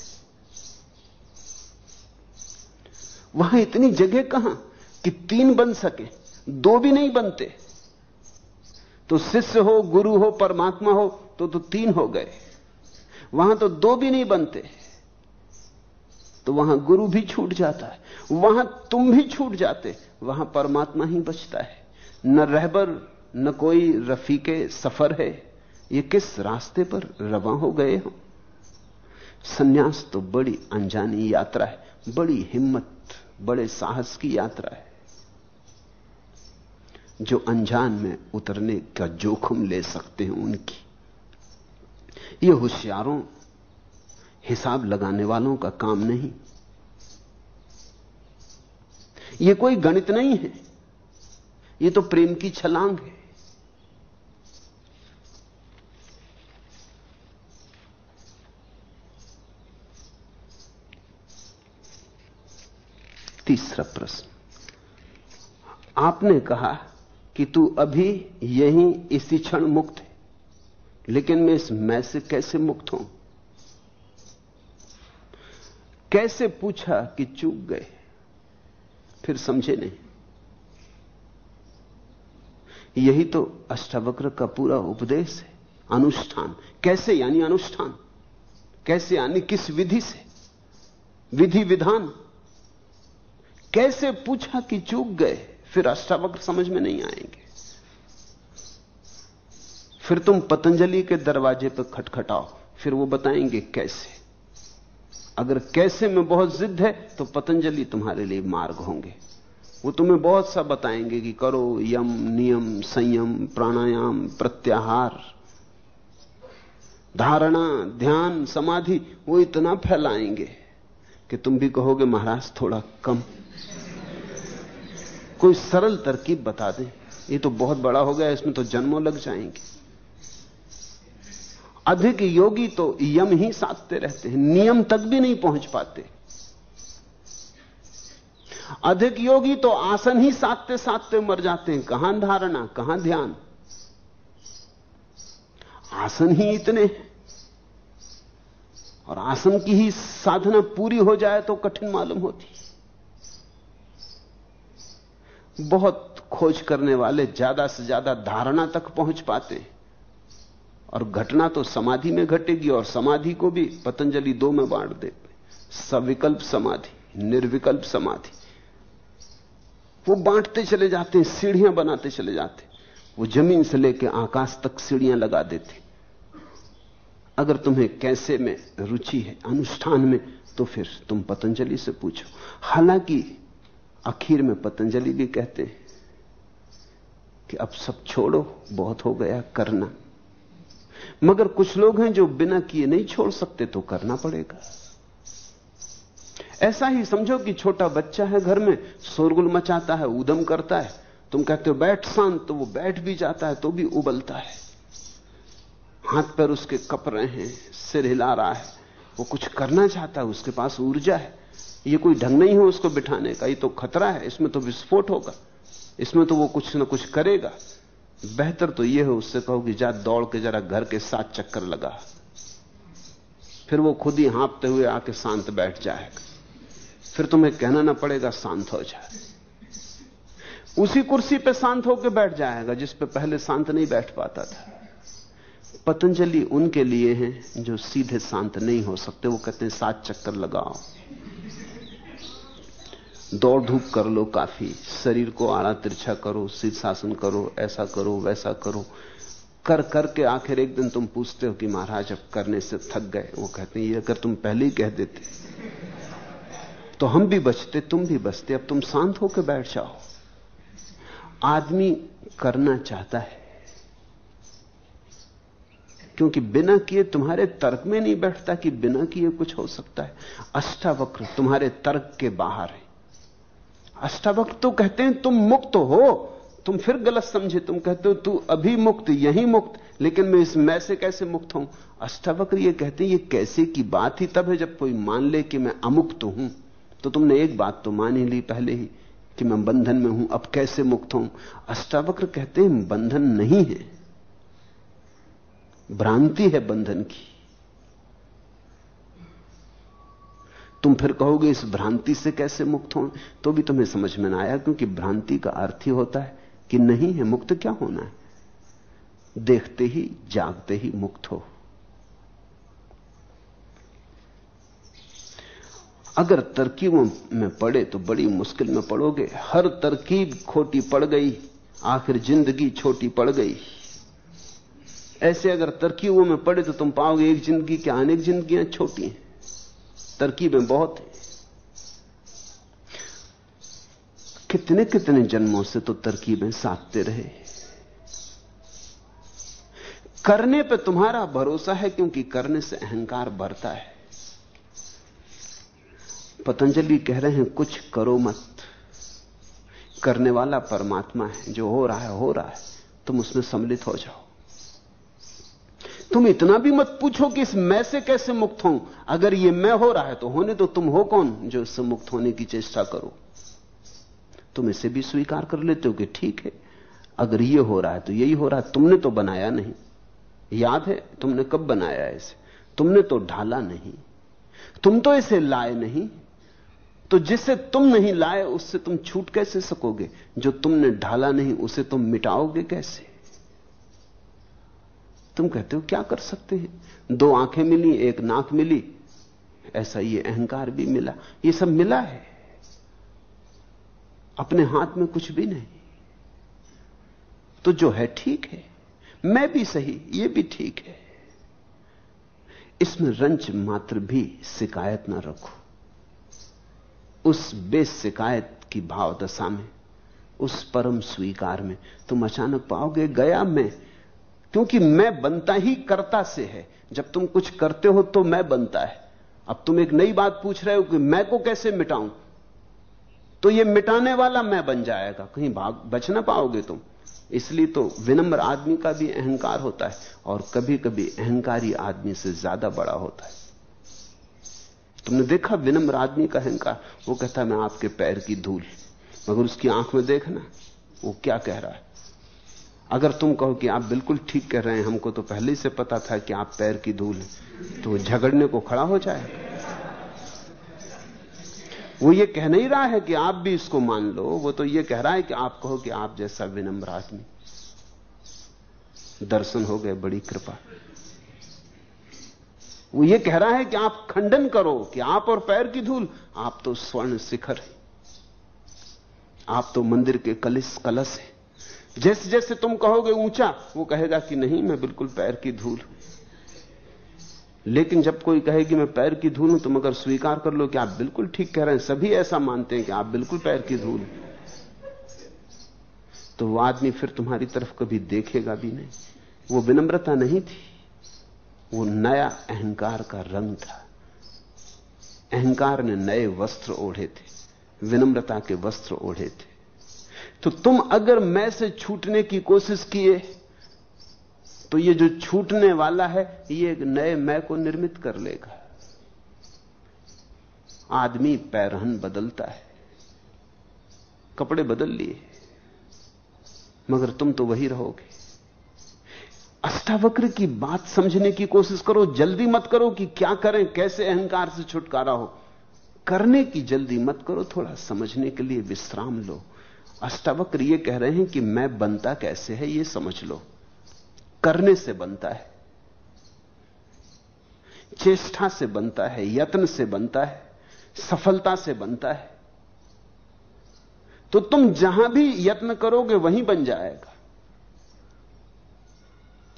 वहाँ इतनी जगह कहाँ कि तीन बन सके, दो भी नहीं बनते। तो शिष्य हो, गुरु हो, परमात्मा हो तो तो तीन हो गए। वहाँ तो दो भी नहीं बनते। तो वहाँ गुरु भी छूट जाता है, वहाँ तुम भी छूट जाते, वहाँ परमात्मा ही बचता है। न रहबर, न कोई रफीके सफ़र है। ये किस रास्ते पर रवा हो गए हो? सन्यास तो बड़ी अनजानी यात्रा है, बड़ी हिम्मत, बड़े साहस की यात्रा है। जो अनजान में उतरने का जोखिम ले सकते हैं उनकी। ये होशियारों हिसाब लगाने वालों का काम नहीं। यह कोई गणित नहीं है। यह तो प्रेम की छलांग है। तीसरा प्रश्न। आपने कहा कि तू अभी यहीं इसी क्षण मुक्त है, लेकिन मैं इस मैं से कैसे मुक्त हूँ? कैसे पूछा कि चूक गए? फिर समझे नहीं। यही तो अष्टावक्र का पूरा उपदेश है, अनुष्ठान। कैसे यानी अनुष्ठान? कैसे यानी किस विधि से? विधि विधान। कैसे पूछा कि चूक गए? फिर अष्टावक्र समझ में नहीं आएँगे। फिर तुम पतंजलि के दरवाजे पर खटखटाओ, फिर वो बताएँगे कैसे? अगर कैसे में बहुत जिद है तो पतंजलि तुम्हारे लिए मार्ग होंगे। वो तुम्हें बहुत सा बताएँगे कि करो यम, नियम, संयम, प्राणायाम, प्रत्याहार। धारणा, ध्यान, समाधि, वो इतना फैलाएँगे कि तुम भी कहोगे, महाराज, थोड़ा कम। कोई सरल तरकीब बता दें। ये तो बहुत बड़ा हो गया, इसमें तो जन्मों लग जाएँगे। अधिक योगी तो यम ही साधते रहते हैं, नियम तक भी नहीं पहुँच पाते। अधिक योगी तो आसन ही साधते साधते मर जाते हैं। कहाँ धारणा, कहाँ ध्यान? आसन ही इतने और आसन की ही साधना पूरी हो जाए तो कठिन मालूम होती बहुत खोज करने वाले ज़्यादा से ज़्यादा धारणा तक पहुँच पाते हैं। और घटना तो समाधि में घटेगी और समाधि को भी पतंजलि दो में बांट देते सविकल्प समाधि, निर्विकल्प समाधि। वो बांटते चले जाते हैं, सीढ़ियाँ बनाते चले जाते वो ज़मीन से लेकर आकाश तक सीढ़ियाँ लगा देते अगर तुम्हें कैसे में रुचि है, अनुष्ठान में तो फिर तुम पतंजलि से पूछो। हालाँकि आखिर में पतंजलि भी कहते हैं कि अब सब छोड़ो, बहुत हो गया करना। मगर कुछ लोग हैं जो बिना किए नहीं छोड़ सकते तो करना पड़ेगा। ऐसा ही समझो कि छोटा बच्चा है घर में, शोरगुल मचाता है, उदम करता है। तुम कहते हो, बैठ शांत तो वो बैठ भी जाता है तो भी उबलता है। हाथ पैर उसके कप रहे हैं, सिर हिला रहा है। वो कुछ करना चाहता है, उसके पास ऊर्जा है। ये कोई ढंग नहीं है उसको बिठाने का, ये तो खतरा है, इसमें तो विस्फोट होगा। इसमें तो वो कुछ ना कुछ करेगा। बेहतर तो यह है उससे कहो कि जा दौड़ के जरा घर के साथ चक्कर लगा। फिर वो खुद ही हाँपते हुए आके शांत बैठ जाएगा। फिर तुम्हें कहना ना पड़ेगा, शांत हो जाए उसी कुर्सी पे शांत होकर बैठ जाएगा, जिस पे पहले शांत नहीं बैठ पाता था। पतंजलि उनके लिए हैं जो सीधे शांत नहीं हो सकते, वो कहते हैं सात चक्कर लगाओ। दौड़ धूप कर लो काफ़ी। शरीर को आड़ा तिरछा करो शीर्षासन करो, ऐसा करो, वैसा करो। कर, करके आखिर एक दिन तुम पूछते हो कि महाराज अब करने से थक गए। वो कहते हैं, ये अगर तुम पहले ही कह देते तो हम भी बचते, तुम भी बचते। अब तुम शांत होकर बैठ जाओ। आदमी करना चाहता है, क्योंकि बिना किए तुम्हारे तर्क में नहीं बैठता कि बिना किए कुछ हो सकता है। अष्टावक्र तुम्हारे तर्क के बाहर है। अष्टावक्र तो कहते हैं, तुम मुक्त हो। तुम फिर गलत समझे। तुम कहते हो, तू अभी मुक्त, यही मुक्त। लेकिन मैं इस मैं से कैसे मुक्त हूँ? अष्टावक्र ये कहते हैं, ये कैसे की बात ही तब है जब कोई मान ले कि मैं अमुक्त हूँ। तो तुमने एक बात तो मान ही ली पहले ही कि मैं बंधन में हूँ। अब कैसे मुक्त हूँ? अष्टावक्र कहते हैं, बंधन नहीं है। भ्रांति है बंधन की। तुम फिर कहोगे, इस भ्रांति से कैसे मुक्त हो? तो भी तुम्हें समझ में ना आया, क्योंकि भ्रांति का अर्थ ही होता है कि नहीं है मुक्त, क्या होना है? देखते ही, जागते ही मुक्त हो। अगर तरकीबों में पड़े तो बड़ी मुश्किल में पड़ोगे। हर तरकीब खोटी पड़ गई, आखिर ज़िंदगी छोटी पड़ गई। ऐसे अगर तरकीबों में पड़े तो तुम पाओगे एक ज़िंदगी क्या अनेक जिंदगियाँ छोटी हैं। तरकीबें बहुत हैं। कितने कितने जन्मों से तो तरकीबें साधते रहे। करने पे तुम्हारा भरोसा है क्योंकि करने से अहंकार बढ़ता है। पतंजलि कह रहे हैं, कुछ करो मत। करने वाला परमात्मा है, जो हो रहा है, हो रहा है। तुम उसमें सम्मिलित हो जाओ। तुम इतना भी मत पूछो कि इस मैं से कैसे मुक्त हूँ अगर ये मैं हो रहा है तो होने तो तुम हो कौन जो इससे मुक्त होने की चेष्टा करो? तुम इसे भी स्वीकार कर लेते हो कि ठीक है, अगर ये हो रहा है तो यही हो रहा है। तुमने तो बनाया नहीं। याद है, तुमने कब बनाया इसे? तुमने तो ढाला नहीं। तुम तो इसे लाए नहीं। तो जिसे तुम नहीं लाए, उससे तुम छूट कैसे सकोगे? जो तुमने ढाला नहीं, उसे तुम मिटाओगे कैसे? तुम कहते हो, क्या कर सकते हैं? दो आँखें मिली, एक नाक मिली, ऐसा ये अहंकार भी मिला। ये सब मिला है। अपने हाथ में कुछ भी नहीं। तो जो है ठीक है। मैं भी सही, ये भी ठीक है। इसमें रंच मात्र भी शिकायत ना रखो। उस बेशिकायत की भाव दशा में, उस परम स्वीकार में तुम अचानक पाओगे, गया मैं क्योंकि मैं बनता ही करता से है। जब तुम कुछ करते हो तो मैं बनता है। अब तुम एक नई बात पूछ रहे हो कि मैं को कैसे मिटाऊं? तो ये मिटाने वाला मैं बन जाएगा। कहीं भाग, बच ना पाओगे तुम। इसलिए तो विनम्र आदमी का भी अहंकार होता है और कभी कभी अहंकारी आदमी से ज़्यादा बड़ा होता है। तुमने देखा विनम्र आदमी का अहंकार? वो कहता है मैं आपके पैर की धूल, मगर उसकी आँख में देखना, वो क्या कह रहा है? अगर तुम कहो कि आप बिल्कुल ठीक कह रहे हैं, हमको तो पहले से पता था कि आप पैर की धूल हैं तो झगड़ने को खड़ा हो जाए। वो ये कह नहीं रहा है कि आप भी इसको मान लो, वो तो ये कह रहा है कि आप कहो कि आप जैसा विनम्र आदमी। दर्शन हो गए, बड़ी कृपा। वो ये कह रहा है कि आप खंडन करो कि आप और पैर की धूल, आप तो स्वर्ण शिखर है। आप तो मंदिर के कलिस कलश है। जैसे जैसे तुम कहोगे ऊँचा, वो कहेगा कि नहीं, मैं बिल्कुल पैर की धूल लेकिन जब कोई कहे कि मैं पैर की धूल हूँ, तुम अगर स्वीकार कर लो कि आप बिल्कुल ठीक कह रहे हैं, सभी ऐसा मानते हैं कि आप बिल्कुल पैर की धूल तो वो आदमी फिर तुम्हारी तरफ़ कभी देखेगा भी नहीं। वो विनम्रता नहीं थी, वो नया अहंकार का रंग था। अहंकार ने नए वस्त्र ओढ़े थे, विनम्रता के वस्त्र ओढ़े थे। तो तुम अगर मैं से छूटने की कोशिश किए तो ये जो छूटने वाला है, ये एक नए मैं को निर्मित कर लेगा। आदमी पैरहन बदलता है, कपड़े बदल लिए, मगर तुम तो वही रहोगे। अष्टावक्र की बात समझने की कोशिश करो, जल्दी मत करो कि क्या करें, कैसे अहंकार से छुटकारा हो। करने की जल्दी मत करो, थोड़ा समझने के लिए विश्राम लो। अष्टावक्र ये कह रहे हैं कि मैं बनता कैसे है ये समझ लो। करने से बनता है। चेष्टा से बनता है, यत्न से बनता है, सफलता से बनता है। तो तुम जहाँ भी यत्न करोगे वहीं बन जाएगा।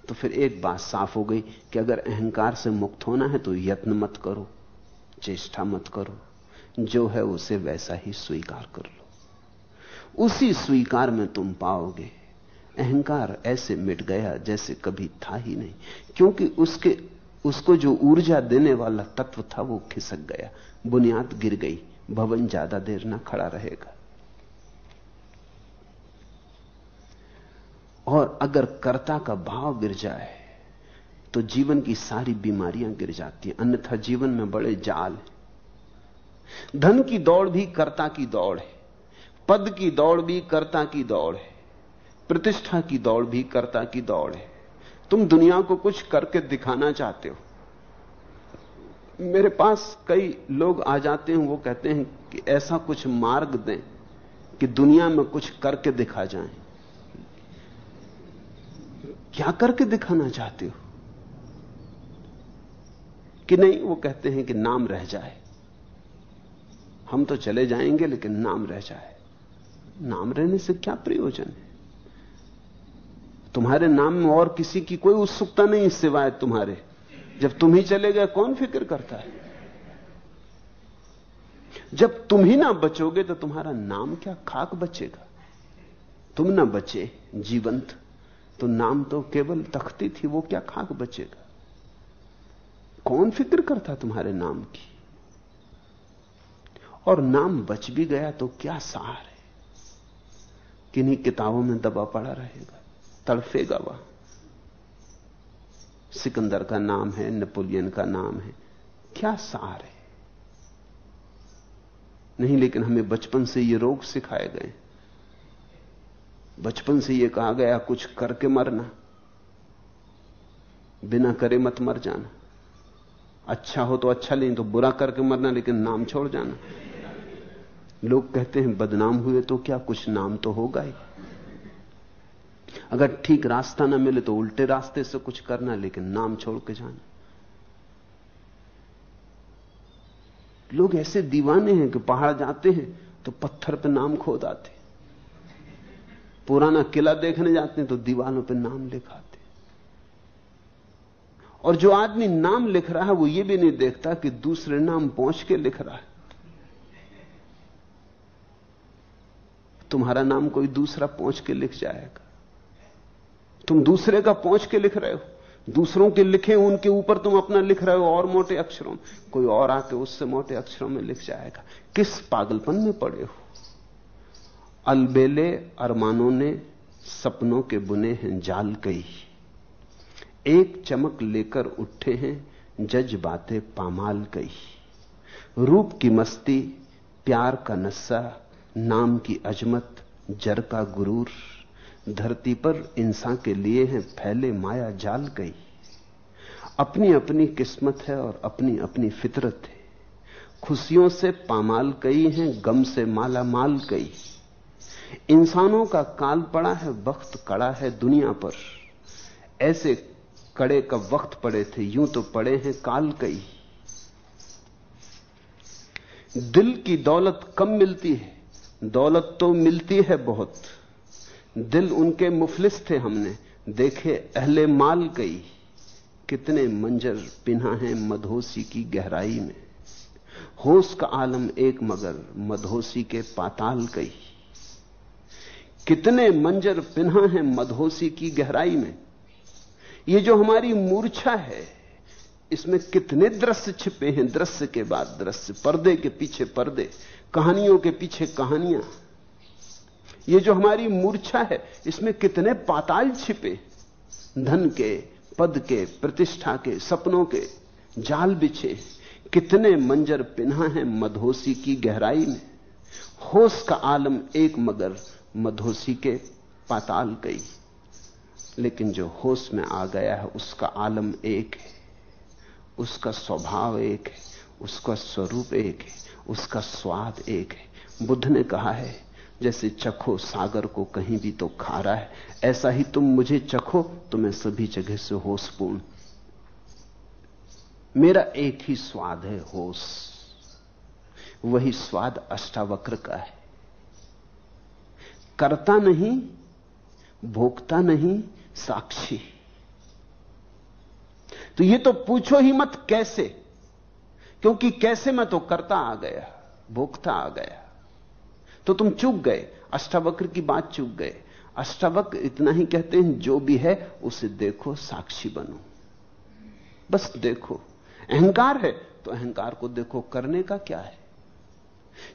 तो फिर एक बात साफ़ हो गई कि अगर अहंकार से मुक्त होना है तो यत्न मत करो, चेष्टा मत करो, जो है उसे वैसा ही स्वीकार कर। उसी स्वीकार में तुम पाओगे। अहंकार ऐसे मिट गया जैसे कभी था ही नहीं, क्योंकि उसके, उसको जो ऊर्जा देने वाला तत्व था वो खिसक गया। बुनियाद गिर गई। भवन ज़्यादा देर ना खड़ा रहेगा। और अगर कर्ता का भाव गिर जाए तो जीवन की सारी बीमारियाँ गिर जाती हैं। अन्यथा जीवन में बड़े जाल हैं। धन की दौड़ भी कर्ता की दौड़ है। पद की दौड़ भी कर्ता की दौड़ है। प्रतिष्ठा की दौड़ भी कर्ता की दौड़ है। तुम दुनिया को कुछ करके दिखाना चाहते हो। मेरे पास कई लोग आ जाते हैं, वो कहते हैं कि ऐसा कुछ मार्ग दें कि दुनिया में कुछ करके दिखा जाए। क्या करके दिखाना चाहते हो? कि नहीं, वो कहते हैं कि नाम रह जाए। हम तो चले जाएँगे, लेकिन नाम रह जाए। नाम रहने से क्या प्रयोजन है? तुम्हारे नाम में और किसी की कोई उत्सुकता नहीं सिवाय तुम्हारे। जब तुम ही चले गए, कौन फ़िक्र करता है? जब तुम ही ना बचोगे तो तुम्हारा नाम क्या खाक बचेगा? तुम ना बचे जीवंत तो नाम तो केवल तख्ती थी, वो क्या खाक बचेगा? कौन फ़िक्र करता तुम्हारे नाम की? और नाम बच भी गया तो क्या सार किन्हीं किताबों में दबा पड़ा रहेगा। तड़फेगा वह। सिकंदर का नाम है, नेपोलियन का नाम है। क्या सार है? नहीं, लेकिन हमें बचपन से ये रोग सिखाए गए। बचपन से ये कहा गया, कुछ करके मरना। बिना करे मत मर जाना। अच्छा हो तो अच्छा नहीं तो बुरा करके मरना, लेकिन नाम छोड़ जाना। लोग कहते हैं, बदनाम हुए तो क्या कुछ नाम तो होगा ही। अगर ठीक रास्ता ना मिले तो उल्टे रास्ते से कुछ करना लेकिन नाम छोड़ के जाना। लोग ऐसे दीवाने हैं कि पहाड़ जाते हैं तो पत्थर पे नाम खोद आते पुराना किला देखने जाते हैं तो दीवानों पे नाम लिखाते और जो आदमी नाम लिख रहा है, वो ये भी नहीं देखता कि दूसरे नाम पहुँच के लिख रहा है। तुम्हारा नाम कोई दूसरा पहुँच के लिख जाएगा। तुम दूसरे का पहुँच के लिख रहे हो। दूसरों के लिखे उनके ऊपर तुम अपना लिख रहे हो और मोटे अक्षरों में। कोई और आके उससे मोटे अक्षरों में लिख जाएगा। किस पागलपन में पड़े हो? अलबेले अरमानों ने सपनों के बुने हैं जाल कई। एक चमक लेकर उठे हैं जज बातें पामाल कई। रूप की मस्ती, प्यार का नस्सा नाम की अजमत, जर का गुरूर, धरती पर इंसान के लिए है फैले माया जाल गई अपनी अपनी किस्मत है और अपनी अपनी फितरत है। खुशियों से पामाल कई हैं, गम से माला माल कई। इंसानों का काल पड़ा है, वक्त कड़ा है दुनिया पर। ऐसे कड़े का वक्त पड़े थे, यूँ तो पड़े हैं काल कई। दिल की दौलत कम मिलती है दौलत तो मिलती है बहुत। दिल उनके मुफलिस थे हमने। देखे अहले माल कई। कितने मंजर पिन्हा है मधोसी की गहराई में। होश का आलम एक मगर मधोसी के पाताल कई। कितने मंजर पिन्हा है मधोसी की गहराई में। ये जो हमारी मूर्छा है, इसमें कितने दृश्य छिपे हैं दृश्य के बाद दृश्य, पर्दे के पीछे पर्दे। कहानियों के पीछे कहानियाँ। ये जो हमारी मूर्छा है, इसमें कितने पाताल छिपे। धन के, पद के, प्रतिष्ठा के, सपनों के जाल बिछे। कितने मंजर पिन्हा है मधोसी की गहराई में। होश का आलम एक मगर मधोसी के पाताल गई। लेकिन जो होश में आ गया है, उसका आलम एक है। उसका स्वभाव एक है, उसका स्वरूप एक है। उसका स्वाद एक है। बुद्ध ने कहा है, जैसे चखो सागर को कहीं भी तो खा रहा है, ऐसा ही तुम मुझे चखो तो मैं सभी जगह से होशपूर्ण। मेरा एक ही स्वाद है होश। वही स्वाद अष्टावक्र का है। करता नहीं, भोगता नहीं, साक्षी। तो ये तो पूछो ही मत कैसे? क्योंकि कैसे मैं तो करता आ गया भोगता आ गया। तो तुम चूक गए, अष्टावक्र की बात चूक गए। अष्टावक्र इतना ही कहते हैं, जो भी है, उसे देखो, साक्षी बनो। बस देखो। अहंकार है तो अहंकार को देखो, करने का क्या है?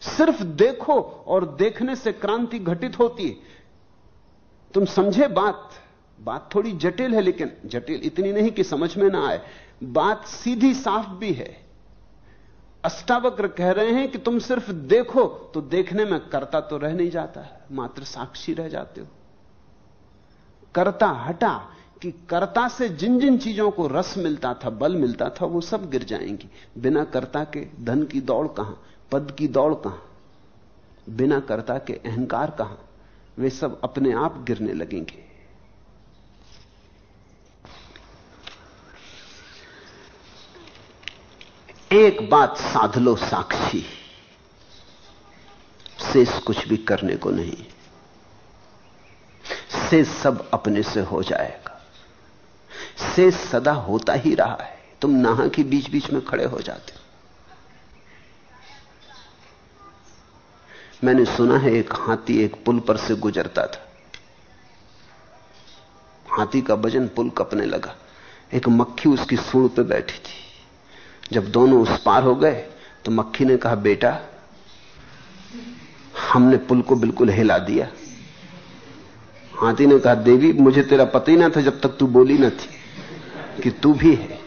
सिर्फ़ देखो और देखने से क्रांति घटित होती है। तुम समझे बात? बात थोड़ी जटिल है, लेकिन जटिल इतनी नहीं कि समझ में ना आए। बात सीधी, साफ़ भी है। अष्टावक्र कह रहे हैं कि तुम सिर्फ़ देखो तो देखने में करता तो रह नहीं जाता है, मात्र साक्षी रह जाते हो। करता हटा कि कर्ता से जिन जिन चीज़ों को रस मिलता था, बल मिलता था, वो सब गिर जाएँगी। बिना कर्ता के धन की दौड़ कहाँ, पद की दौड़ कहाँ? बिना कर्ता के अहंकार कहाँ? वे सब अपने आप गिरने लगेंगे। एक बात साध लो, साक्षी। शेष कुछ भी करने को नहीं। शेष सब अपने से हो जाएगा। शेष सदा होता ही रहा है। तुम नाहा के बीच बीच में खड़े हो जाते हो। मैंने सुना है, एक हाथी एक पुल पर से गुजरता था। हाथी का वज़न पुल कपने लगा। एक मक्खी उसकी सूढ़ पे बैठी थी। जब दोनों उस पार हो गए तो मक्खी ने कहा, बेटा, हमने पुल को बिल्कुल हिला दिया। हाथी ने कहा, देवी, मुझे तेरा पता ही ना था जब तक तू बोली ना थी कि तू भी है।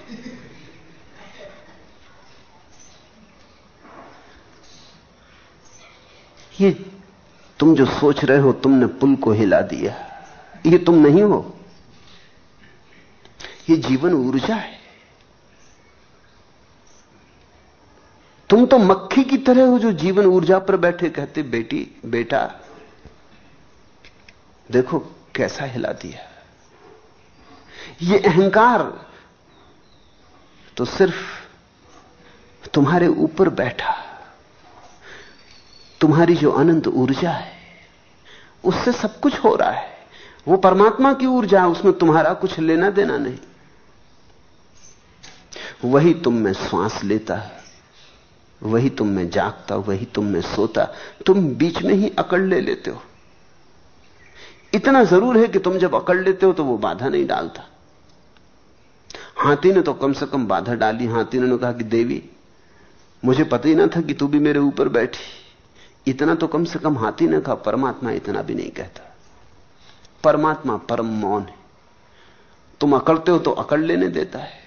ये तुम जो सोच रहे हो, तुमने पुल को हिला दिया। ये तुम नहीं हो। ये जीवन ऊर्जा है। तुम तो मक्खी की तरह हो जो जीवन ऊर्जा पर बैठे कहते, बेटी, बेटा, देखो कैसा हिला दिया ये अहंकार तो सिर्फ़ तुम्हारे ऊपर बैठा। तुम्हारी जो अनंत ऊर्जा है, उससे सब कुछ हो रहा है। वो परमात्मा की ऊर्जा है, उसमें तुम्हारा कुछ लेना देना नहीं। वही तुम में श्वास लेता है। वही तुम में जागता, वही तुम में सोता। तुम बीच में ही अकड़ ले लेते हो। इतना ज़रूर है कि तुम जब अकड़ लेते हो तो वो बाधा नहीं डालता। हाथी ने तो कम से कम बाधा डाली। हाथी ने कहा कि, देवी, मुझे पता ही ना था कि तू भी मेरे ऊपर बैठी। इतना तो कम से कम हाथी ने कहा, परमात्मा इतना भी नहीं कहता। परमात्मा परम मौन है। तुम अकड़ते हो तो अकड़ लेने देता है।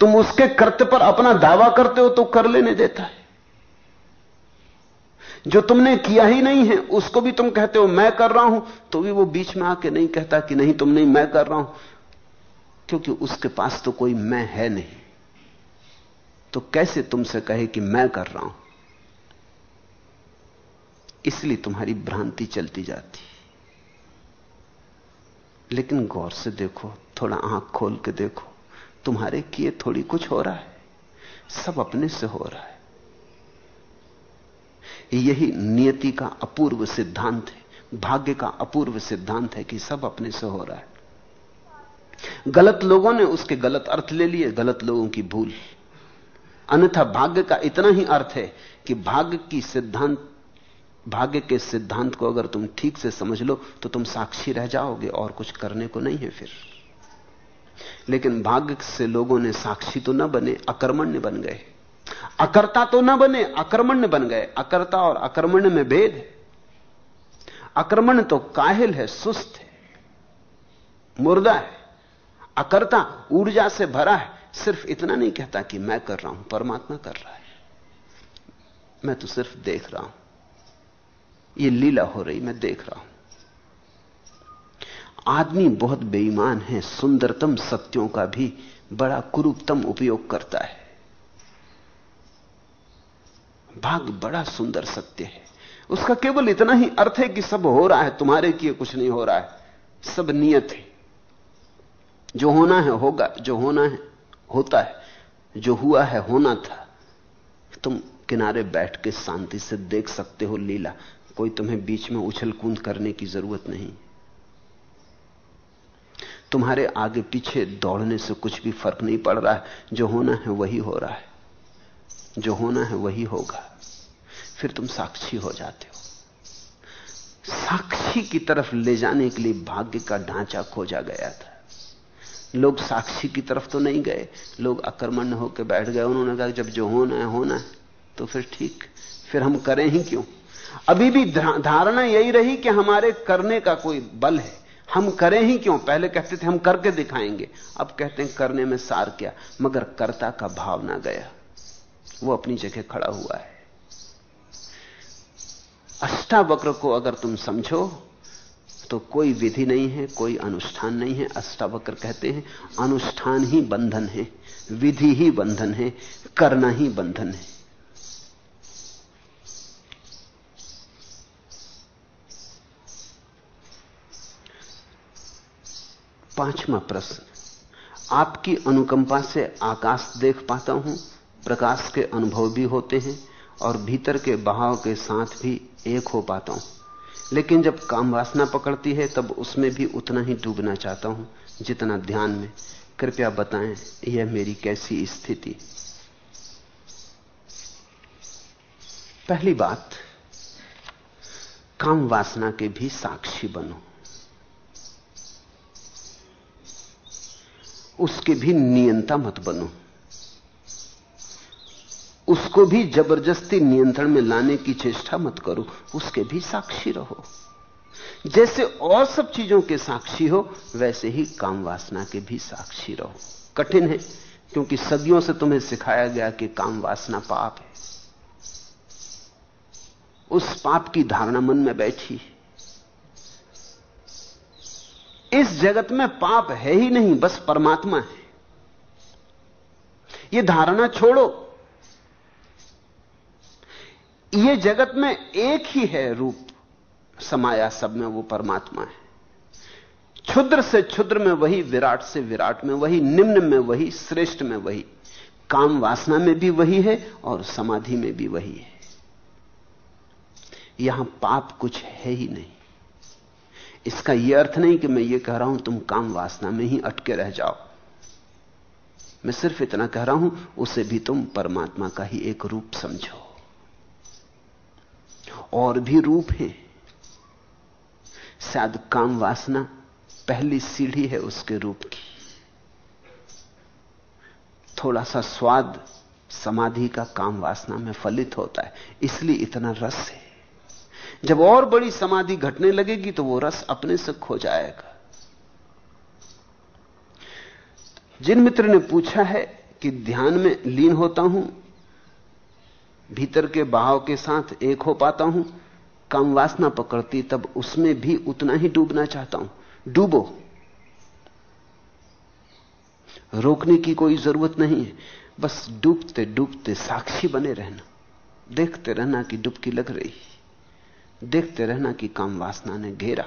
तुम उसके कर्त्य पर अपना दावा करते हो तो कर लेने देता है। जो तुमने किया ही नहीं है, उसको भी तुम कहते हो, मैं कर रहा हूँ तो भी वो बीच में आके नहीं कहता कि नहीं, तुम नहीं, मैं कर रहा हूँ। क्योंकि उसके पास तो कोई मैं है नहीं। तो कैसे तुमसे कहे कि मैं कर रहा हूँ? इसलिए तुम्हारी भ्रांति चलती जाती। लेकिन गौर से देखो, थोड़ा आँख खोल के देखो। तुम्हारे किए थोड़ी कुछ हो रहा है। सब अपने से हो रहा है। यही नियति का अपूर्व सिद्धांत है, भाग्य का अपूर्व सिद्धांत है कि सब अपने से हो रहा है। गलत लोगों ने उसके गलत अर्थ ले लिए, गलत लोगों की भूल। अन्यथा भाग्य का इतना ही अर्थ है कि भाग्य की सिद्धांत, भाग्य के सिद्धांत को अगर तुम ठीक से समझ लो तो तुम साक्षी रह जाओगे और कुछ करने को नहीं है फिर। लेकिन भाग्य से लोगों ने साक्षी तो न बने, अकर्मण्य बन गए। अकर्ता तो न बने, अकर्मण्य बन गए। अकर्ता और अकर्मण्य में भेद है। अक्रमण तो काहिल है सुस्त है, मुर्दा है। अकर्ता ऊर्जा से भरा है। सिर्फ़ इतना नहीं कहता कि मैं कर रहा हूँ, परमात्मा कर रहा है। मैं तो सिर्फ़ देख रहा हूँ। ये लीला हो रही, मैं देख रहा हूँ। आदमी बहुत बेईमान है, सुंदरतम सत्यों का भी बड़ा कुरूपतम उपयोग करता है। भाग बड़ा सुंदर सत्य है। उसका केवल इतना ही अर्थ है कि सब हो रहा है, तुम्हारे किए कुछ नहीं हो रहा है। सब नियत है। जो होना है, होगा। जो होना है, होता है। जो हुआ है, होना था। तुम किनारे बैठ के शांति से देख सकते हो लीला। कोई तुम्हें बीच में उछल कूद करने की ज़रूरत नहीं। तुम्हारे आगे पीछे दौड़ने से कुछ भी फ़र्क नहीं पड़ रहा है। जो होना है वही हो रहा है। जो होना है वही होगा। फिर तुम साक्षी हो जाते हो। साक्षी की तरफ़ ले जाने के लिए भाग्य का ढांचा खोजा गया था। लोग साक्षी की तरफ़ तो नहीं गए। लोग अक्रमण होकर बैठ गए। उन्होंने कहा जब जो होना है होना है तो फिर ठीक। फिर हम करें ही क्यों? अभी भी धारणा यही रही कि हमारे करने का कोई बल है। हम करें ही क्यों? पहले कहते थे, हम करके दिखाएँगे। अब कहते हैं, करने में सार क्या? मगर कर्ता का भाव ना गया। वो अपनी जगह खड़ा हुआ है। अष्टावक्र को अगर तुम समझो तो कोई विधि नहीं है, कोई अनुष्ठान नहीं है। अष्टावक्र कहते हैं, अनुष्ठान ही बंधन है, विधि ही बंधन है, करना ही बंधन है। पांचवा प्रश्न। आपकी अनुकंपा से आकाश देख पाता हूँ, प्रकाश के अनुभव भी होते हैं और भीतर के बहाव के साथ भी एक हो पाता हूँ। लेकिन जब काम वासना पकड़ती है, तब उसमें भी उतना ही डूबना चाहता हूँ, जितना ध्यान में। कृपया बताएँ, यह मेरी कैसी स्थिति? पहली बात, काम वासना के भी साक्षी बनो। उसके भी नियंता मत बनो। उसको भी ज़बरदस्ती नियंत्रण में लाने की चेष्टा मत करो। उसके भी साक्षी रहो। जैसे और सब चीज़ों के साक्षी हो, वैसे ही काम वासना के भी साक्षी रहो। कठिन है, क्योंकि सदियों से तुम्हें सिखाया गया कि काम वासना पाप है। उस पाप की धारणा मन में बैठी इस जगत में पाप है ही नहीं, बस परमात्मा है। यह धारणा छोड़ो। ये जगत में एक ही है रूप, समाया सब में वो परमात्मा है। क्षुद्र से क्षुद्र में वही, विराट से विराट में वही, निम्न में वही, श्रेष्ठ में वही। काम वासना में भी वही है और समाधि में भी वही है। यहाँ पाप कुछ है ही नहीं। इसका यह अर्थ नहीं कि मैं ये कह रहा हूँ, तुम काम वासना में ही अटके रह जाओ। मैं सिर्फ़ इतना कह रहा हूँ, उसे भी तुम परमात्मा का ही एक रूप समझो। और भी रूप हैं। शायद काम वासना पहली सीढ़ी है उसके रूप की। थोड़ा सा स्वाद समाधि का काम वासना में फलित होता है, इसलिए इतना रस है। जब और बड़ी समाधि घटने लगेगी तो वो रस अपने से खो जाएगा। जिन मित्र ने पूछा है कि ध्यान में लीन होता हूँ, भीतर के बहाव के साथ एक हो पाता हूँ, काम वासना पकड़ती, तब उसमें भी उतना ही डूबना चाहता हूँ। डूबो। रोकने की कोई ज़रूरत नहीं है। बस डूबते डूबते साक्षी बने रहना। देखते रहना कि डुबकी लग रही। देखते रहना कि काम वासना ने घेरा।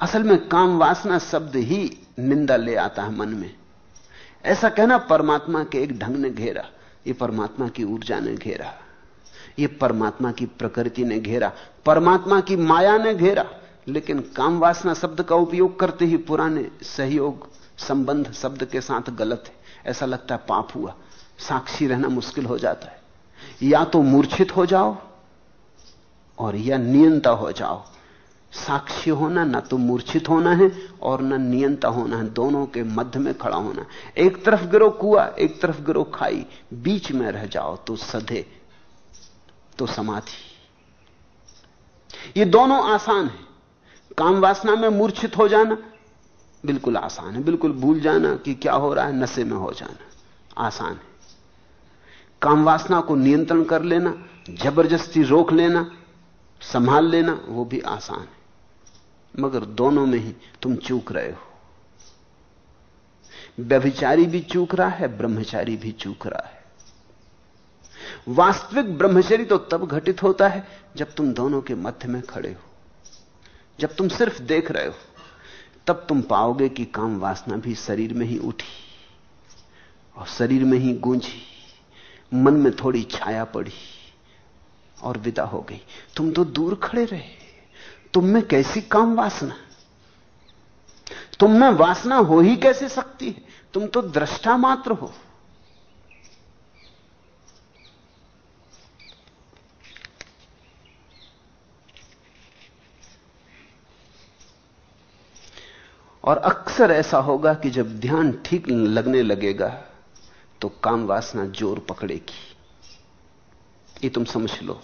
असल में काम वासना शब्द ही निंदा ले आता है मन में। ऐसा कहना परमात्मा के एक ढंग ने घेरा, ये परमात्मा की ऊर्जा ने घेरा, ये परमात्मा की प्रकृति ने घेरा, परमात्मा की माया ने घेरा, लेकिन काम वासना शब्द का उपयोग करते ही पुराने सहयोग, संबंध शब्द के साथ गलत है। ऐसा लगता है पाप हुआ, साक्षी रहना मुश्किल हो जाता है। या तो मूर्छित हो जाओ और या नियंता हो जाओ। साक्षी होना ना तो मूर्छित होना है और ना नियंता होना है। दोनों के मध्य में खड़ा होना। एक तरफ़ गिरो कुआ, एक तरफ़ गिरो खाई। बीच में रह जाओ तो सधे तो समाधि। ये दोनों आसान है। काम वासना में मूर्छित हो जाना बिल्कुल आसान है। बिल्कुल भूल जाना कि क्या हो रहा है, नशे में हो जाना। आसान है। काम वासना को नियंत्रण कर लेना, ज़बरदस्ती रोक लेना संभाल लेना, वो भी आसान है। मगर दोनों में ही तुम चूक रहे हो। व्यभिचारी भी चूक रहा है, ब्रह्मचारी भी चूक रहा है। वास्तविक ब्रह्मचर्य तो तब घटित होता है जब तुम दोनों के मध्य में खड़े हो। जब तुम सिर्फ़ देख रहे हो, तब तुम पाओगे कि काम वासना भी शरीर में ही उठी और शरीर में ही गूंजी, मन में थोड़ी छाया पड़ी। और विदा हो गई। तुम तो दूर खड़े रहे। तुम में कैसी काम वासना? तुम में वासना हो ही कैसे सकती है? तुम तो दृष्टा मात्र हो। और अक्सर ऐसा होगा कि जब ध्यान ठीक लगने लगेगा तो काम वासना ज़ोर पकड़ेगी। ये तुम समझ लो।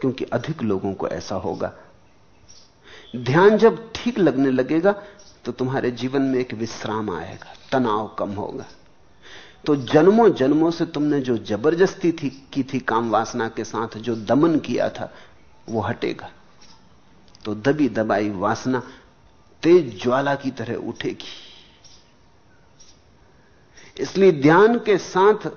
क्योंकि अधिक लोगों को ऐसा होगा। ध्यान जब ठीक लगने लगेगा तो तुम्हारे जीवन में एक विश्राम आएगा, तनाव कम होगा। तो जन्मों जन्मों से तुमने जो ज़बरदस्ती थी, की थी काम वासना के साथ, जो दमन किया था, वो हटेगा। तो दबी दबाई वासना तेज ज्वाला की तरह उठेगी। इसलिए ध्यान के साथ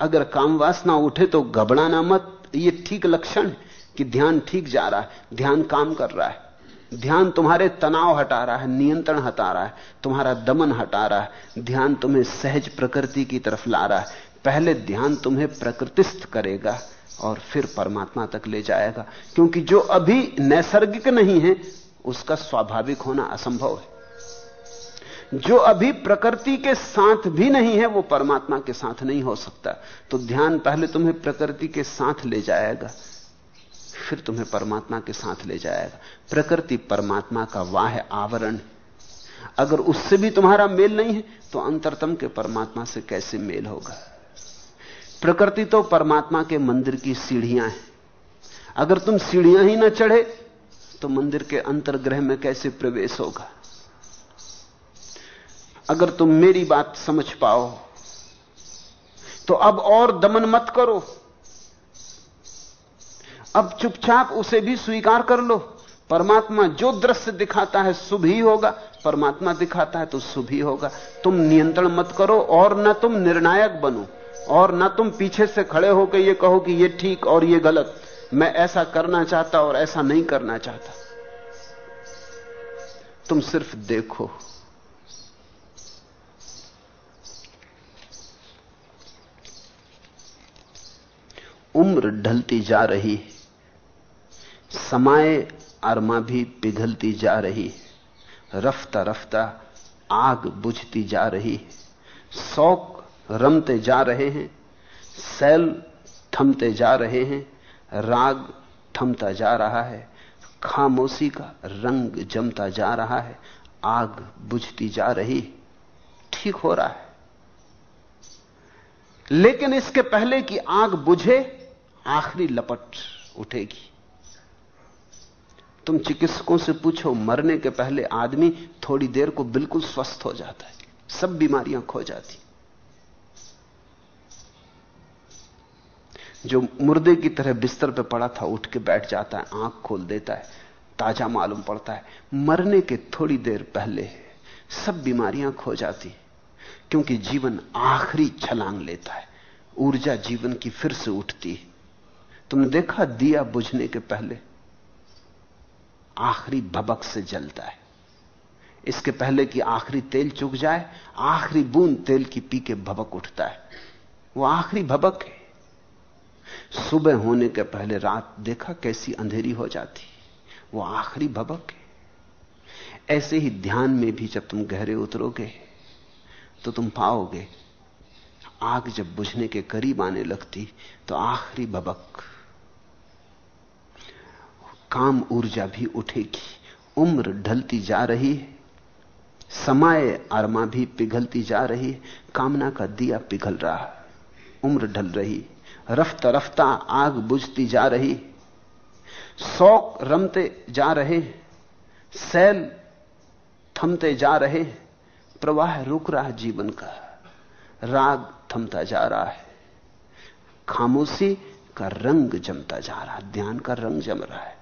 अगर काम वासना उठे तो घबराना मत, ये ठीक लक्षण कि ध्यान ठीक जा रहा है, ध्यान काम कर रहा है। ध्यान तुम्हारे तनाव हटा रहा है, नियंत्रण हटा रहा है, तुम्हारा दमन हटा रहा है, ध्यान तुम्हें सहज प्रकृति की तरफ़ ला रहा है। पहले ध्यान तुम्हें प्रकृतिस्थ करेगा और फिर परमात्मा तक ले जाएगा, क्योंकि जो अभी नैसर्गिक नहीं है, उसका स्वाभाविक होना असंभव है। जो अभी प्रकृति के साथ भी नहीं है, वो परमात्मा के साथ नहीं हो सकता। तो ध्यान पहले तुम्हें प्रकृति के साथ ले जाएगा। फिर तुम्हें परमात्मा के साथ ले जाएगा। प्रकृति परमात्मा का वाह आवरण अगर उससे भी तुम्हारा मेल नहीं है तो अंतरतम के परमात्मा से कैसे मेल होगा? प्रकृति तो परमात्मा के मंदिर की सीढ़ियाँ हैं। अगर तुम सीढ़ियाँ ही ना चढ़े तो मंदिर के अंतर्ग्रह में कैसे प्रवेश होगा? अगर तुम मेरी बात समझ पाओ तो अब और दमन मत करो। अब चुपचाप उसे भी स्वीकार कर लो। परमात्मा जो दृश्य दिखाता है, शुभ ही होगा। परमात्मा दिखाता है तो शुभ ही होगा। तुम नियंत्रण मत करो और न तुम निर्णायक बनो। और न तुम पीछे से खड़े होकर ये कहो कि ये ठीक और ये गलत। मैं ऐसा करना चाहता और ऐसा नहीं करना चाहता। तुम सिर्फ़ देखो। उम्र ढलती जा रही समाए अरमा भी पिघलती जा रही रफ्ता रफ्ता आग बुझती जा रही है। शौक रमते जा रहे हैं, सैल थमते जा रहे हैं, राग थमता जा रहा है, खामोशी का रंग जमता जा रहा है, आग बुझती जा रही ठीक हो रहा है। लेकिन इसके पहले कि आग बुझे, आखिरी लपट उठेगी। तुम चिकित्सकों से पूछो, मरने के पहले आदमी थोड़ी देर को बिल्कुल स्वस्थ हो जाता है। सब बीमारियाँ खो जाती। जो मुर्दे की तरह बिस्तर पर पड़ा था, उठ के बैठ जाता है, आँख खोल देता है, ताज़ा मालूम पड़ता है। मरने के थोड़ी देर पहले सब बीमारियाँ खो जाती, क्योंकि जीवन आखिरी छलांग लेता है। ऊर्जा जीवन की फिर से उठती। है तुमने देखा दिया बुझने के पहले? आखिरी भबक से जलता है। इसके पहले कि आखिरी तेल चुक जाए, आखिरी बूंद तेल की पी के भबक उठता है। वो आखिरी भबक है। सुबह होने के पहले रात देखा कैसी अंधेरी हो जाती। वो आखिरी भबक है। ऐसे ही ध्यान में भी जब तुम गहरे उतरोगे तो तुम पाओगे, आग जब बुझने के करीब आने लगती तो आखिरी भबक काम ऊर्जा भी उठेगी, उम्र ढलती जा रही है, समाये अरमा भी पिघलती जा रही है, कामना का दिया पिघल रहा है, उम्र ढल रही रफ्ता रफ्ता आग बुझती जा रही शौक रमते जा रहे सैल थमते जा रहे प्रवाह रुक रहा जीवन का, राग थमता जा रहा है, खामोशी का रंग जमता जा रहा है, ध्यान का रंग जम रहा है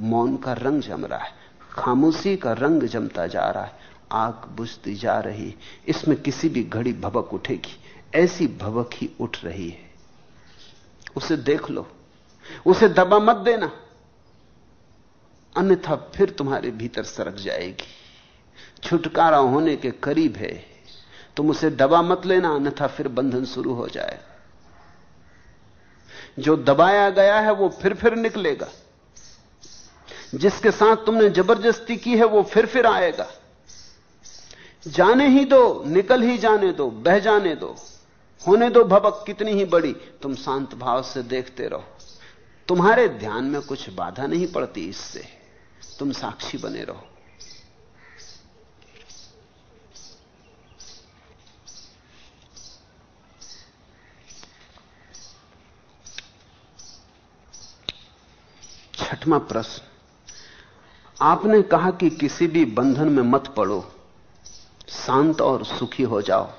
मौन का रंग जम रहा है, खामोशी का रंग जमता जा रहा है, आग बुझती जा रही इसमें किसी भी घड़ी भबक उठेगी, ऐसी भबक ही उठ रही है। उसे देख लो, उसे दबा मत देना। अन्यथा फिर तुम्हारे भीतर सरक जाएगी। छुटकारा होने के करीब है। तुम उसे दबा मत लेना, अन्यथा फिर बंधन शुरू हो जाए जो दबाया गया है, वो फिर फिर निकलेगा। जिसके साथ तुमने ज़बरदस्ती की है, वो फिर फिर आएगा। जाने ही दो, निकल ही जाने दो, बह जाने दो। होने दो भबक, कितनी ही बड़ी। तुम शांत भाव से देखते रहो। तुम्हारे ध्यान में कुछ बाधा नहीं पड़ती इससे। तुम साक्षी बने रहो। छठवां प्रश्न। आपने कहा कि किसी भी बंधन में मत पड़ो, शांत और सुखी हो जाओ।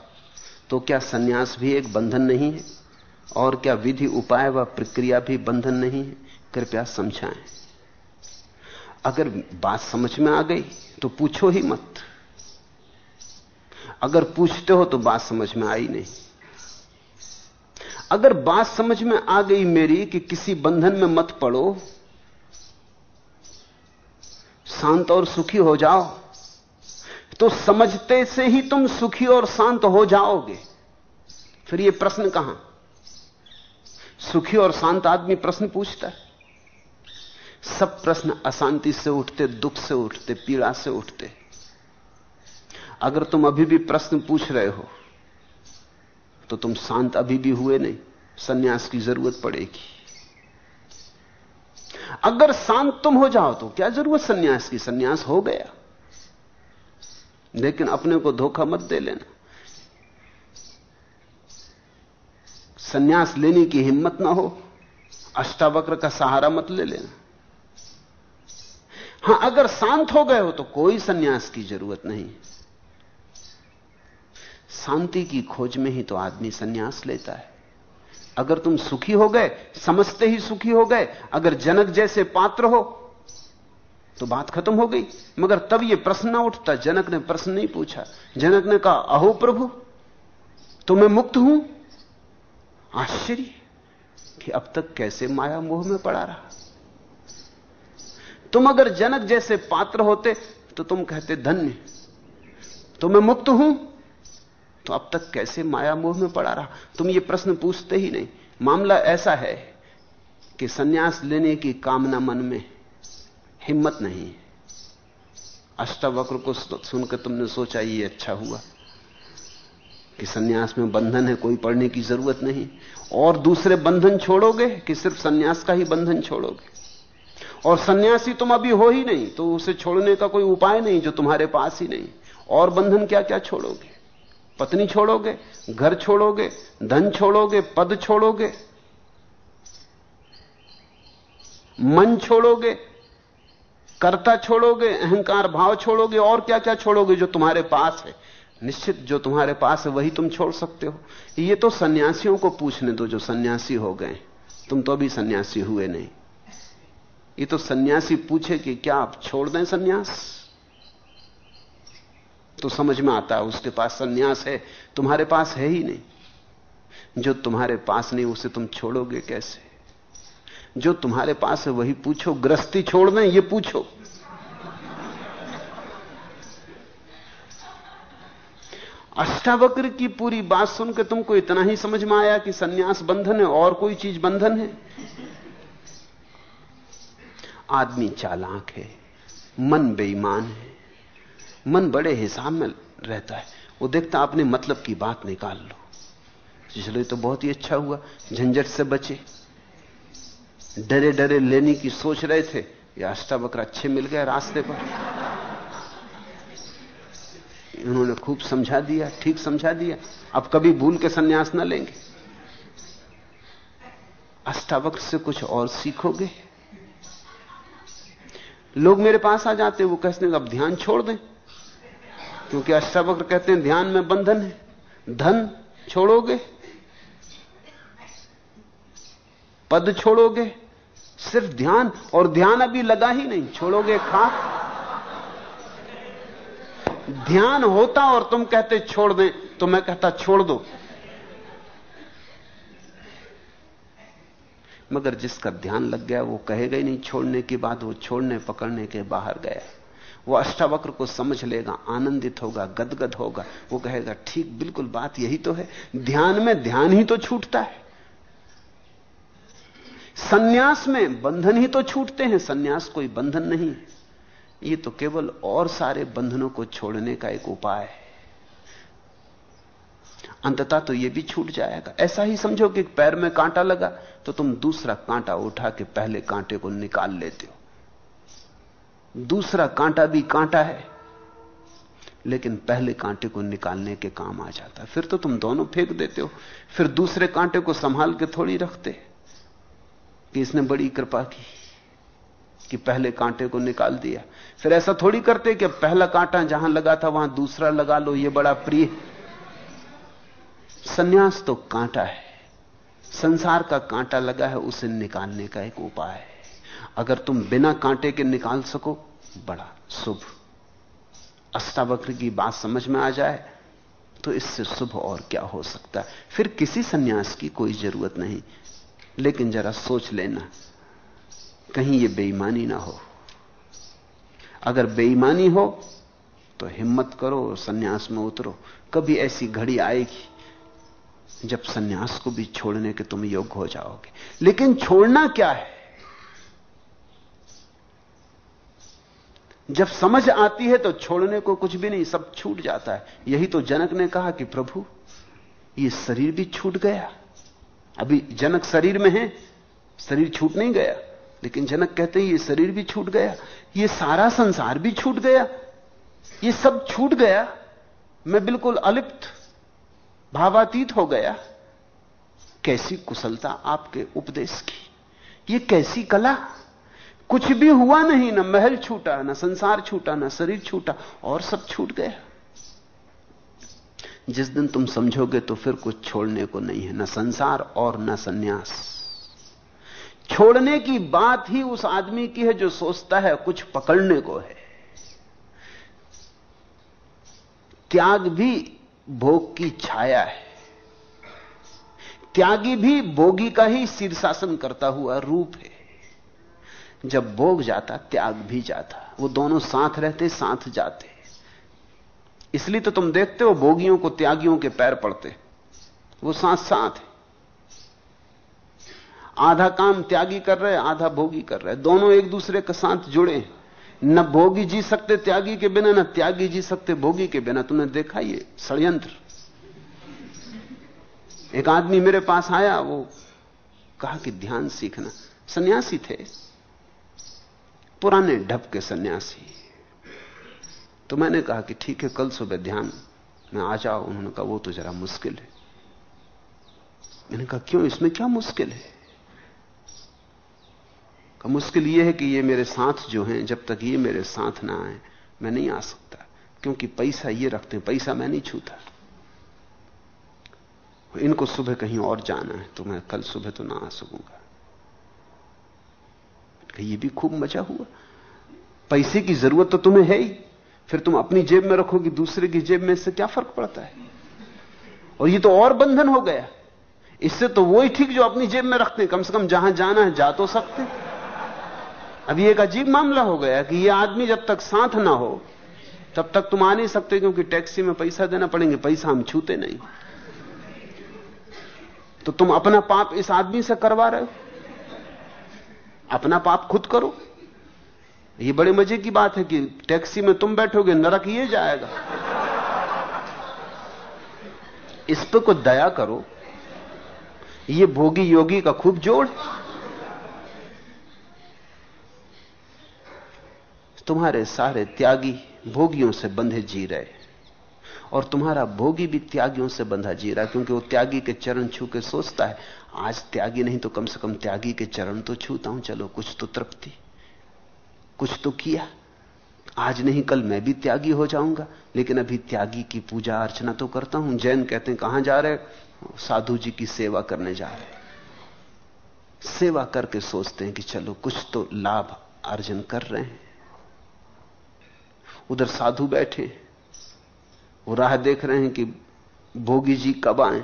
तो क्या सन्यास भी एक बंधन नहीं है? और क्या विधि, उपाय व प्रक्रिया भी बंधन नहीं है? कृपया समझाएँ। अगर बात समझ में आ गई तो पूछो ही मत। अगर पूछते हो तो बात समझ में आई नहीं। अगर बात समझ में आ गई मेरी कि किसी बंधन में मत पड़ो शांत और सुखी हो जाओ। तो समझते से ही तुम सुखी और शांत हो जाओगे। फिर यह प्रश्न कहाँ? सुखी और शांत आदमी प्रश्न पूछता है। सब प्रश्न अशांति से उठते, दुख से उठते, पीड़ा से उठते। अगर तुम अभी भी प्रश्न पूछ रहे हो तो तुम शांत अभी भी हुए नहीं। सन्यास की ज़रूरत पड़ेगी। अगर शांत तुम हो जाओ तो क्या ज़रूरत सन्यास की? सन्यास हो गया। लेकिन अपने को धोखा मत दे लेना। सन्यास लेने की हिम्मत ना हो, अष्टावक्र का सहारा मत ले लेना। हाँ, अगर शांत हो गए हो तो कोई सन्यास की ज़रूरत नहीं। शांति की खोज में ही तो आदमी सन्यास लेता है। अगर तुम सुखी हो गए, समझते ही सुखी हो गए, अगर जनक जैसे पात्र हो तो बात खत्म हो गई। मगर तब यह प्रश्न ना उठता, जनक ने प्रश्न नहीं पूछा। जनक ने कहा, अहो प्रभु तो मैं मुक्त हूँ? आश्चर्य कि अब तक कैसे माया मोह में पड़ा रहा। तुम अगर जनक जैसे पात्र होते तो तुम कहते, धन्य तो मैं मुक्त हूँ। तो अब तक कैसे माया मोह में पड़ा रहा? तुम ये प्रश्न पूछते ही नहीं। मामला ऐसा है कि सन्यास लेने की कामना मन में हिम्मत नहीं है। अष्टावक्र को सुनकर तुमने सोचा ये अच्छा हुआ कि सन्यास में बंधन है, कोई पढ़ने की ज़रूरत नहीं। और दूसरे बंधन छोड़ोगे कि सिर्फ़ सन्यास का ही बंधन छोड़ोगे? और सन्यासी तुम अभी हो ही नहीं तो उसे छोड़ने का कोई उपाय नहीं जो तुम्हारे पास ही नहीं। और बंधन क्या क्या छोड़ोगे? पत्नी छोड़ोगे, घर छोड़ोगे, धन छोड़ोगे, पद छोड़ोगे, मन छोड़ोगे, कर्ता छोड़ोगे, अहंकार भाव छोड़ोगे, और क्या क्या छोड़ोगे जो तुम्हारे पास है? निश्चित जो तुम्हारे पास है, वही तुम छोड़ सकते हो। ये तो सन्यासियों को पूछने दो जो सन्यासी हो गए। तुम तो अभी सन्यासी हुए नहीं। ये तो सन्यासी पूछे कि क्या आप छोड़ दें सन्यास? तो समझ में आता है, उसके पास सन्यास है, तुम्हारे पास है ही नहीं। जो तुम्हारे पास नहीं, उसे तुम छोड़ोगे कैसे? जो तुम्हारे पास है, वही पूछो ग्रस्ती छोड़ दें, ये पूछो। अष्टावक्र की पूरी बात सुनकर तुमको इतना ही समझ में आया कि सन्यास बंधन है, और कोई चीज़ बंधन है? आदमी चालाक है, मन बेईमान है। मन बड़े हिसाब में रहता है। वो देखता अपने मतलब की बात निकाल लो। इसलिए तो बहुत ही अच्छा हुआ, झंझट से बचे। डरे डरे लेने की सोच रहे थे, या अष्टावक्र अच्छे मिल गए रास्ते पर। उन्होंने खूब समझा दिया, ठीक समझा दिया। अब कभी भूल के सन्यास ना लेंगे। अष्टावक्र से कुछ और सीखोगे? लोग मेरे पास आ जाते वो कहते अब ध्यान छोड़ दें। क्योंकि अष्टावक्र कहते हैं, ध्यान में बंधन है। धन छोड़ोगे, पद छोड़ोगे, सिर्फ़ ध्यान, और ध्यान अभी लगा ही नहीं, छोड़ोगे खा ध्यान होता और तुम कहते छोड़ दें तो मैं कहता छोड़ दो। मगर जिसका ध्यान लग गया, वो कहेगा ही नहीं, छोड़ने की बात, वो छोड़ने, पकड़ने के बाहर गया। वो अष्टावक्र को समझ लेगा, आनंदित होगा, गदगद होगा। वो कहेगा, ठीक, बिल्कुल, बात यही तो है। ध्यान में ध्यान ही तो छूटता है। सन्यास में बंधन ही तो छूटते हैं। सन्यास कोई बंधन नहीं ये तो केवल और सारे बंधनों को छोड़ने का एक उपाय है। अंततः तो ये भी छूट जाएगा। ऐसा ही समझो कि पैर में कांटा लगा तो तुम दूसरा कांटा उठा के पहले कांटे को निकाल लेते हो। दूसरा कांटा भी कांटा है। लेकिन पहले कांटे को निकालने के काम आ जाता फिर तो तुम दोनों फेंक देते हो। फिर दूसरे कांटे को संभाल के थोड़ी रखते। कि इसने बड़ी कृपा की, कि पहले कांटे को निकाल दिया। फिर ऐसा थोड़ी करते कि पहला कांटा जहाँ लगा था, वहाँ दूसरा लगा लो, ये बड़ा प्रिय। सन्यास तो कांटा है। संसार का कांटा लगा है, उसे निकालने का एक उपाय है। अगर तुम बिना कांटे के निकाल सको बड़ा, शुभ। अष्टावक्र की बात समझ में आ जाए तो इससे शुभ और क्या हो सकता है? फिर किसी सन्यास की कोई ज़रूरत नहीं। लेकिन जरा सोच लेना, कहीं यह बेईमानी ना हो। अगर बेईमानी हो तो हिम्मत करो, सन्यास में उतरो। कभी ऐसी घड़ी आएगी, जब सन्यास को भी छोड़ने के तुम योग्य हो जाओगे। लेकिन छोड़ना क्या है? जब समझ आती है तो छोड़ने को कुछ भी नहीं, सब छूट जाता है। यही तो जनक ने कहा कि प्रभु, ये शरीर भी छूट गया। अभी जनक शरीर में है, शरीर छूट नहीं गया। लेकिन जनक कहते हैं, ये शरीर भी छूट गया, ये सारा संसार भी छूट गया, ये सब छूट गया। मैं बिल्कुल अलिप्त, भावातीत हो गया। कैसी कुशलता आपके उपदेश की, ये कैसी कला कुछ भी हुआ नहीं, ना महल छूटा, ना संसार छूटा, ना शरीर छूटा, और सब छूट गया जिस दिन तुम समझोगे तो फिर कुछ छोड़ने को नहीं है, ना संसार और ना सन्यास। छोड़ने की बात ही उस आदमी की है जो सोचता है कुछ पकड़ने को है। त्याग भी भोग की छाया है। त्यागी भी भोगी का ही शीर्षासन करता हुआ रूप है। जब भोग जाता, त्याग भी जाता। वो दोनों साथ रहते, साथ जाते। इसलिए तो तुम देखते हो, भोगियों को त्यागियों के पैर पड़ते। वो साथ साथ है। आधा काम त्यागी कर रहे, आधा भोगी कर रहे। दोनों एक दूसरे के साथ जुड़े न भोगी जी सकते त्यागी के बिना, न त्यागी जी सकते भोगी के बिना। तुमने देखा ये षडयंत्र? एक आदमी मेरे पास आया, वो कहा कि ध्यान सीखना। सन्यासी थे। पुराने ढप के सन्यासी। तो मैंने कहा कि ठीक है, कल सुबह ध्यान में आ जाओ। उन्होंने कहा, वो तो जरा मुश्किल है। मैंने कहा, क्यों? इसमें क्या मुश्किल है? का मुश्किल यह है कि ये मेरे साथ जो हैं, जब तक ये मेरे साथ ना आए, मैं नहीं आ सकता, क्योंकि पैसा ये रखते हैं, पैसा मैं नहीं छूता। इनको सुबह कहीं और जाना है तो मैं कल सुबह तो ना आ सकूँगा। ये भी खूब मज़ा हुआ। पैसे की ज़रूरत तो तुम्हें है ही। फिर तुम अपनी जेब में रखोगी, दूसरे की जेब में इससे क्या फ़र्क पड़ता है? और ये तो और बंधन हो गया। इससे तो वही ठीक जो अपनी जेब में रखते हैं। कम से कम जहाँ जाना है, जा तो सकते अब ये एक अजीब मामला हो गया कि ये आदमी जब तक साथ ना हो, तब तक तुम आ नहीं सकते क्योंकि टैक्सी में पैसा देना पड़ेंगे, पैसा हम छूते नहीं। तो तुम अपना पाप इस आदमी से करवा रहे हो। अपना पाप खुद करो। ये बड़े मज़े की बात है कि टैक्सी में तुम बैठोगे, नरक ये जाएगा। इस पर कुछ दया करो। ये भोगी योगी का खूब जोड़। तुम्हारे सारे त्यागी भोगियों से बंधे जी रहे। और तुम्हारा भोगी भी त्यागियों से बंधा जी रहा क्योंकि वो त्यागी के चरण छू के सोचता है, आज त्यागी नहीं तो कम से कम त्यागी के चरण तो छूता हूँ, चलो कुछ तो तृप्ति, कुछ तो किया। आज नहीं, कल मैं भी त्यागी हो जाऊँगा, लेकिन अभी त्यागी की पूजा अर्चना तो करता हूँ। जैन कहते हैं, कहाँ जा रहे साधु जी की सेवा करने जा रहे सेवा करके सोचते हैं कि चलो कुछ तो लाभ अर्जन कर रहे हैं। उधर साधु बैठे वो राह देख रहे हैं कि भोगी जी कब आए।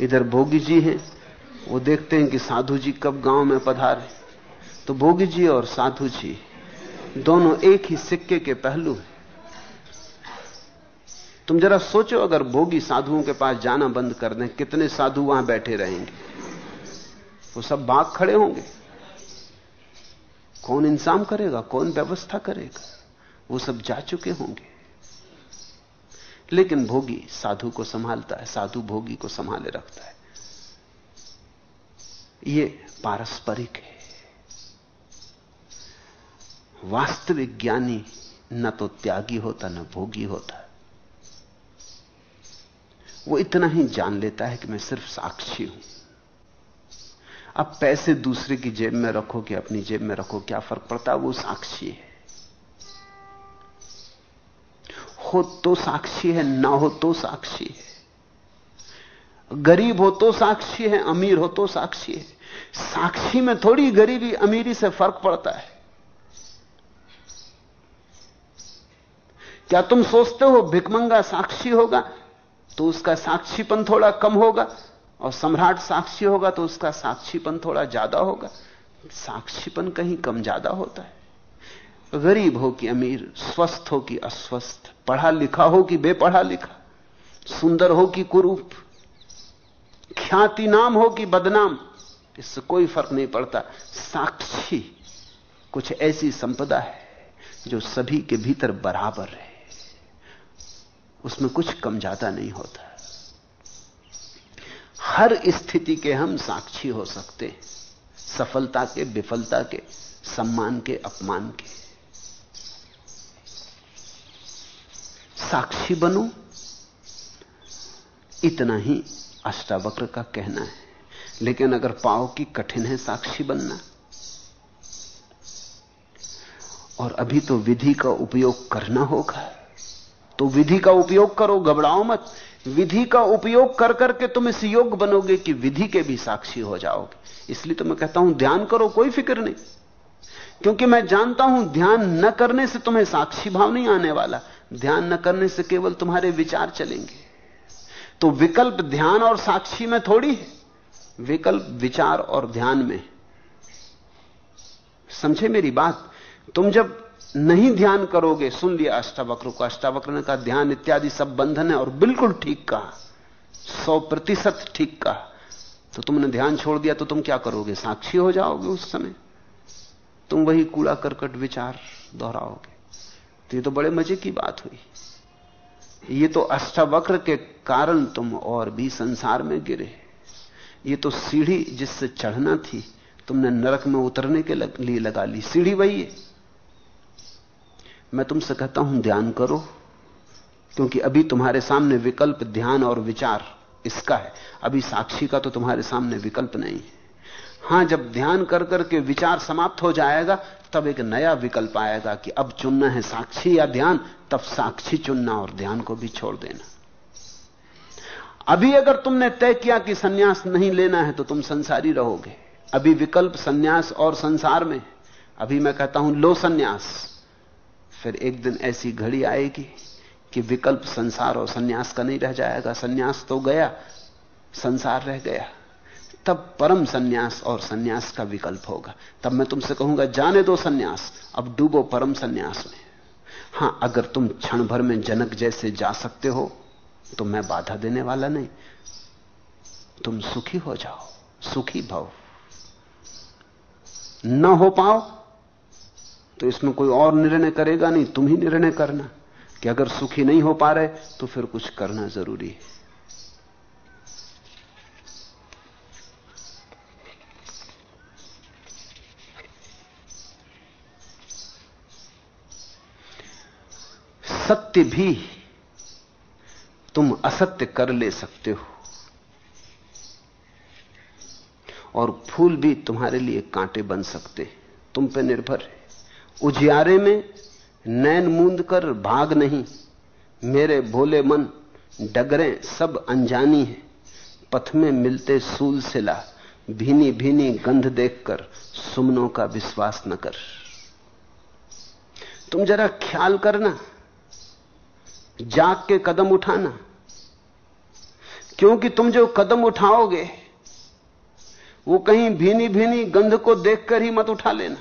इधर भोगी जी हैं, वो देखते हैं कि साधु जी कब गाँव में पधारे। तो भोगी जी और साधु जी, दोनों एक ही सिक्के के पहलू हैं। तुम जरा सोचो अगर भोगी साधुओं के पास जाना बंद कर दें, कितने साधु वहाँ बैठे रहेंगे। वो सब भाग खड़े होंगे। कौन इंतज़ाम करेगा, कौन व्यवस्था करेगा? वो सब जा चुके होंगे। लेकिन भोगी साधु को संभालता है, साधु भोगी को संभाले रखता है। ये पारस्परिक है। वास्तविक ज्ञानी न तो त्यागी होता, न भोगी होता। वो इतना ही जान लेता है कि मैं सिर्फ़ साक्षी हूँ। अब पैसे दूसरे की जेब में रखो कि अपनी जेब में रखो, क्या फ़र्क पड़ता? है वो साक्षी है। हो तो साक्षी है, ना हो तो साक्षी है। गरीब हो तो साक्षी है, अमीर हो तो साक्षी है। साक्षी में थोड़ी गरीबी, अमीरी से फ़र्क पड़ता है। क्या तुम सोचते हो भिकमंगा साक्षी होगा तो उसका साक्षीपन थोड़ा कम होगा और सम्राट साक्षी होगा तो उसका साक्षीपन थोड़ा ज़्यादा होगा। साक्षीपन कहीं कम ज़्यादा होता है। गरीब हो कि अमीर, स्वस्थ हो कि अस्वस्थ, पढ़ा लिखा हो कि बेपढ़ा लिखा, सुंदर हो कि कुरूप, ख्याति नाम हो कि बदनाम, इससे कोई फ़र्क नहीं पड़ता। साक्षी कुछ ऐसी संपदा है जो सभी के भीतर बराबर है। उसमें कुछ कम ज़्यादा नहीं होता। हर स्थिति के हम साक्षी हो सकते हैं। सफलता के, विफलता के, सम्मान के, अपमान के। साक्षी बनूं। इतना ही अष्टावक्र का कहना है। लेकिन अगर पाओ की कठिन है साक्षी बनना। और अभी तो विधि का उपयोग करना होगा। तो विधि का उपयोग करो, घबराओ मत। विधि का उपयोग कर करके तुम इस योग बनोगे कि विधि के भी साक्षी हो जाओगे। इसलिए तो मैं कहता हूँ, ध्यान करो, कोई फ़िक्र नहीं। क्योंकि मैं जानता हूँ, ध्यान न करने से तुम्हें साक्षी भाव नहीं आने वाला। ध्यान न करने से केवल तुम्हारे विचार चलेंगे। तो विकल्प ध्यान और साक्षी में थोड़ी है। विकल्प विचार और ध्यान में समझे मेरी बात? तुम जब नहीं ध्यान करोगे, सुन लिया अष्टावक्र को। अष्टावक्र ने कहा, ध्यान इत्यादि सब बंधन है और बिल्कुल ठीक कहा। सौ प्रतिशत ठीक कहा। तो तुमने ध्यान छोड़ दिया तो तुम क्या करोगे? साक्षी हो जाओगे उस समय। तुम वही कूड़ा करकट विचार दोहराओगे। तो ये तो बड़े मज़े की बात हुई। ये तो अष्टावक्र के कारण तुम और भी संसार में गिरे। ये तो सीढ़ी जिससे चढ़ना थी, तुमने नरक में उतरने के लिए लगा ली। सीढ़ी वही है। मैं तुमसे कहता हूँ, ध्यान करो, क्योंकि अभी तुम्हारे सामने विकल्प ध्यान और विचार इसका है। अभी साक्षी का तो तुम्हारे सामने विकल्प नहीं है। हाँ, जब ध्यान कर करके विचार समाप्त हो जाएगा तब एक नया विकल्प आएगा कि अब चुनना है साक्षी या ध्यान, तब साक्षी चुनना और ध्यान को भी छोड़ देना। अभी अगर तुमने तय किया कि सन्यास नहीं लेना है तो तुम संसारी रहोगे। अभी विकल्प सन्यास और संसार में अभी मैं कहता हूँ, लो सन्यास। फिर एक दिन ऐसी घड़ी आएगी कि विकल्प संसार और सन्यास का नहीं रह जाएगा। सन्यास तो गया, संसार रह गया। तब परम सन्यास और सन्यास का विकल्प होगा। तब मैं तुमसे कहूँगा, जाने दो सन्यास, अब डूबो परम सन्यास में। हाँ, अगर तुम क्षण भर में जनक जैसे जा सकते हो तो मैं बाधा देने वाला नहीं। तुम सुखी हो जाओ, सुखी भव। न हो पाओ तो इसमें कोई और निर्णय करेगा नहीं, तुम ही निर्णय करना। कि अगर सुखी नहीं हो पा रहे तो फिर कुछ करना ज़रूरी है। सत्य भी तुम असत्य कर ले सकते हो। और फूल भी तुम्हारे लिए कांटे बन सकते तुम पे निर्भर है। उजियारे में नैन मूंद कर भाग नहीं। मेरे भोले मन डगरें सब अनजानी है। पथ में मिलते सूल सिला भीनी भीनी गंध देखकर सुमनों का विश्वास न कर। तुम जरा ख्याल करना। जाग के कदम उठाना। क्योंकि तुम जो कदम उठाओगे, वो कहीं भीनी भीनी गंध को देखकर ही मत उठा लेना।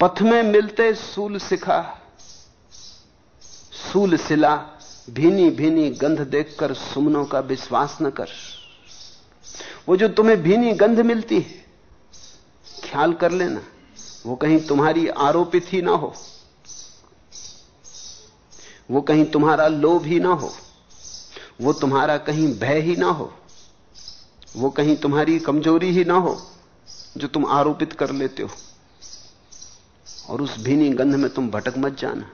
पथ में मिलते सूल सिखा, सूल सिला भीनी भीनी गंध देखकर सुमनों का विश्वास न कर। वो जो तुम्हें भीनी गंध मिलती है, ख्याल कर लेना, वो कहीं तुम्हारी आरोपित ही ना हो। वो कहीं तुम्हारा लोभ ही ना हो, वो तुम्हारा कहीं भय ही ना हो, वो कहीं तुम्हारी कमज़ोरी ही ना हो, जो तुम आरोपित कर लेते हो। और उस भीनी गंध में तुम भटक मत जाना।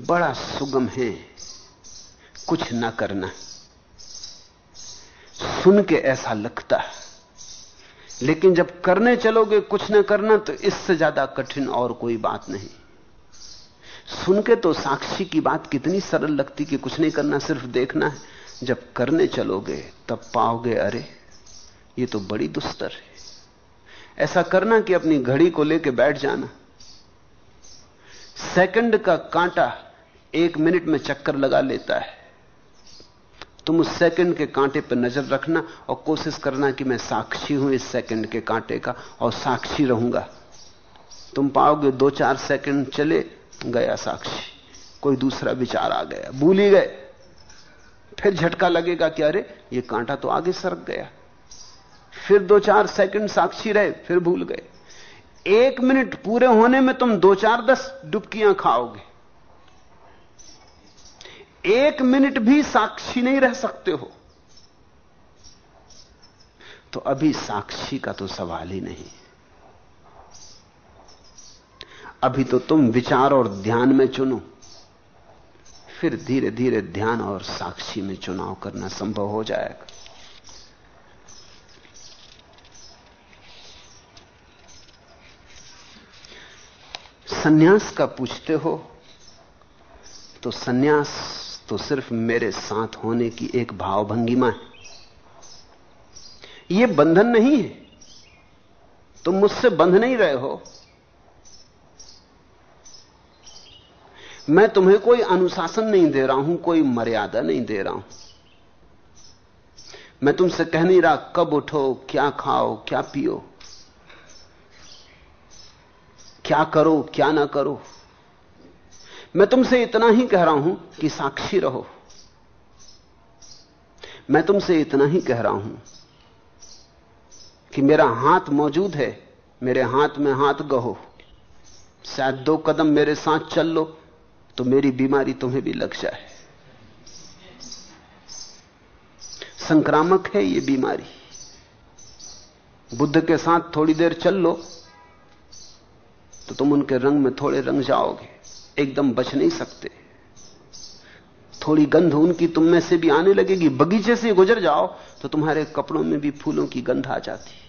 बड़ा सुगम है कुछ ना करना। सुन के ऐसा लगता है, लेकिन जब करने चलोगे कुछ ना करना तो इससे ज़्यादा कठिन और कोई बात नहीं। सुन के तो साक्षी की बात कितनी सरल लगती कि कुछ नहीं करना, सिर्फ़ देखना है। जब करने चलोगे, तब पाओगे, अरे, ये तो बड़ी दुस्तर है। ऐसा करना कि अपनी घड़ी को लेकर बैठ जाना। सेकंड का कांटा एक मिनट में चक्कर लगा लेता है। तुम उस सेकंड के कांटे पर नज़र रखना और कोशिश करना कि मैं साक्षी हूँ इस सेकंड के कांटे का और साक्षी रहूँगा। तुम पाओगे दो चार सेकंड चले गया साक्षी। कोई दूसरा विचार आ गया। भूल ही गए। फिर झटका लगेगा कि अरे, ये कांटा तो आगे सरक गया। फिर दो चार सेकंड साक्षी रहे, फिर भूल गए। एक मिनट पूरे होने में तुम दो चार दस डुबकियाँ खाओगे। एक मिनट भी साक्षी नहीं रह सकते हो। तो अभी साक्षी का तो सवाल ही नहीं। अभी तो तुम विचार और ध्यान में चुनो। फिर धीरे धीरे ध्यान और साक्षी में चुनाव करना संभव हो जाएगा। सन्यास का पूछते हो तो सन्यास तो सिर्फ़ मेरे साथ होने की एक भावभंगिमा है। यह बंधन नहीं है। तुम मुझसे बंध नहीं रहे हो। मैं तुम्हें कोई अनुशासन नहीं दे रहा हूँ, कोई मर्यादा नहीं दे रहा हूँ। मैं तुमसे कह नहीं रहा, कब उठो, क्या खाओ, क्या पियो, क्या करो, क्या ना करो। मैं तुमसे इतना ही कह रहा हूँ कि साक्षी रहो। मैं तुमसे इतना ही कह रहा हूँ कि मेरा हाथ मौजूद है, मेरे हाथ में हाथ गहो। शायद दो कदम मेरे साथ चल लो। तो मेरी बीमारी तुम्हें भी लग जाए। संक्रामक है ये बीमारी। बुद्ध के साथ थोड़ी देर चल लो तो तुम उनके रंग में थोड़े रंग जाओगे। एकदम बच नहीं सकते। थोड़ी गंध उनकी तुम में से भी आने लगेगी। बगीचे से गुजर जाओ तो तुम्हारे कपड़ों में भी फूलों की गंध आ जाती।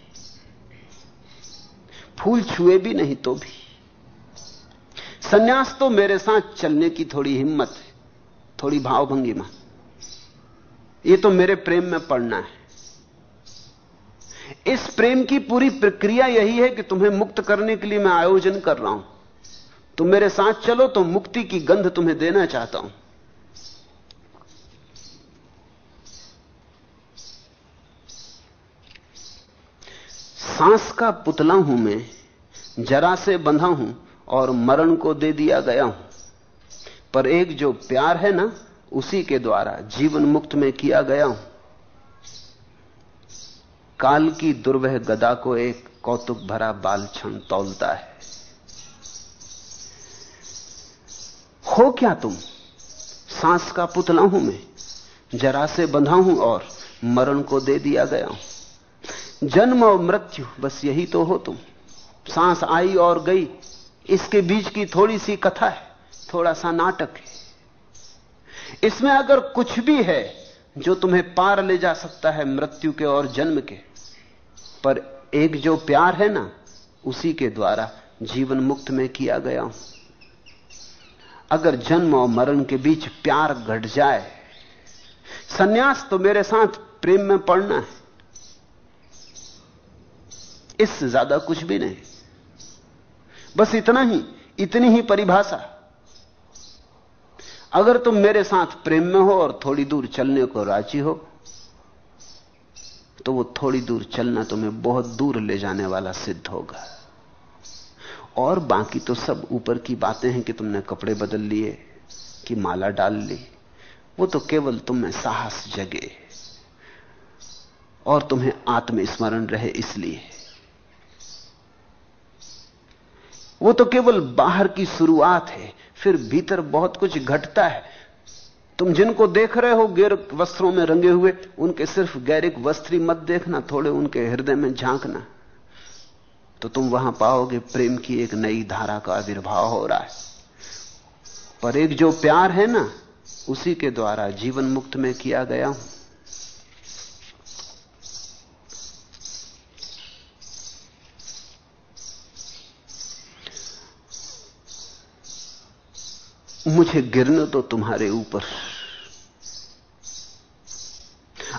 फूल छुए भी नहीं तो भी। सन्यास तो मेरे साथ चलने की थोड़ी हिम्मत है, थोड़ी भावभंगिमा ये तो मेरे प्रेम में पड़ना है। इस प्रेम की पूरी प्रक्रिया यही है कि तुम्हें मुक्त करने के लिए मैं आयोजन कर रहा हूँ। तुम मेरे साथ चलो तो मुक्ति की गंध तुम्हें देना चाहता हूँ। सांस का पुतला हूँ मैं, जरा से बंधा हूँ और मरण को दे दिया गया हूँ। पर एक जो प्यार है ना, उसी के द्वारा जीवन मुक्त में किया गया हूँ। काल की दुर्वह गदा को एक कौतुक भरा बाल क्षण तौलता है। हो क्या तुम? सांस का पुतला हूँ मैं। जरा से बंधा हूँ और मरण को दे दिया गया हूँ। जन्म और मृत्यु, बस यही तो हो तुम। सांस आई और गई इसके बीच की थोड़ी सी कथा है, थोड़ा सा नाटक है। इसमें अगर कुछ भी है जो तुम्हें पार ले जा सकता है मृत्यु के और जन्म के, पर एक जो प्यार है ना, उसी के द्वारा जीवन मुक्त में किया गया हूँ। अगर जन्म और मरण के बीच प्यार घट जाए, सन्यास तो मेरे साथ प्रेम में पड़ना है। इससे ज़्यादा कुछ भी नहीं। बस इतना ही, इतनी ही परिभाषा। अगर तुम मेरे साथ प्रेम में हो और थोड़ी दूर चलने को राज़ी हो तो वो थोड़ी दूर चलना तुम्हें बहुत दूर ले जाने वाला सिद्ध होगा। और बाकी तो सब ऊपर की बातें हैं कि तुमने कपड़े बदल लिए, कि माला डाल ली, वो तो केवल तुम्हें साहस जगे। और तुम्हें आत्मस्मरण रहे इसलिए। वो तो केवल बाहर की शुरुआत है, फिर भीतर बहुत कुछ घटता है। तुम जिनको देख रहे हो, गैर वस्त्रों में रंगे हुए, उनके सिर्फ़ गैरिक वस्त्री मत देखना, थोड़े उनके हृदय में झांकना। तो तुम वहाँ पाओगे, प्रेम की एक नई धारा का आविर्भाव हो रहा है। पर एक जो प्यार है ना, उसी के द्वारा जीवन मुक्त में किया गया हूँ। मुझे गिरने तो तुम्हारे ऊपर।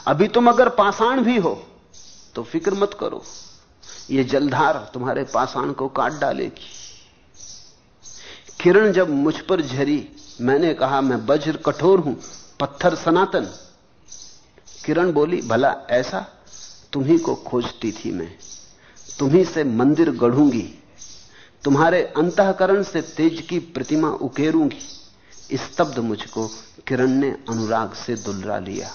अभी तुम अगर पाषाण भी हो तो फ़िक्र मत करो। ये जलधार तुम्हारे पाषाण को काट डालेगी। किरण जब मुझ पर झरी, मैंने कहा, मैं वज्र कठोर हूँ, पत्थर सनातन। किरण बोली, भला ऐसा? तुम्ही को खोजती थी मैं। तुम्ही से मंदिर गढ़ूँगी। तुम्हारे अंतकरण से तेज की प्रतिमा उकेरूँगी। स्तब्ध मुझको किरण ने अनुराग से दुलरा लिया।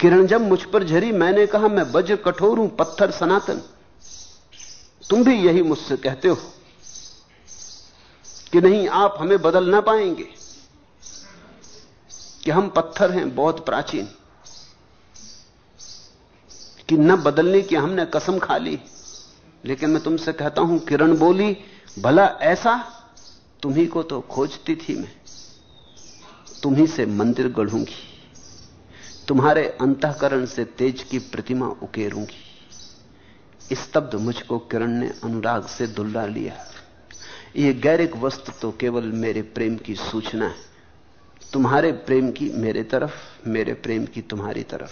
किरण, जब मुझ पर झरी, मैंने कहा, मैं वज्र कठोर हूँ, पत्थर सनातन। तुम भी यही मुझसे कहते हो कि नहीं, आप हमें बदल ना पाएँगे, कि हम पत्थर हैं, बहुत प्राचीन, कि न बदलने की हमने कसम खा ली। लेकिन मैं तुमसे कहता हूँ, किरण बोली भला ऐसा तुम्ही को तो खोजती थी मैं। तुम्ही से मंदिर गढ़ूँगी। तुम्हारे अंतकरण से तेज की प्रतिमा उकेरूँगी। स्तब्ध मुझको किरण ने अनुराग से दुल्ला लिया। ये गैरिक वस्तु तो केवल मेरे प्रेम की सूचना है। तुम्हारे प्रेम की मेरे तरफ़, मेरे प्रेम की तुम्हारी तरफ़।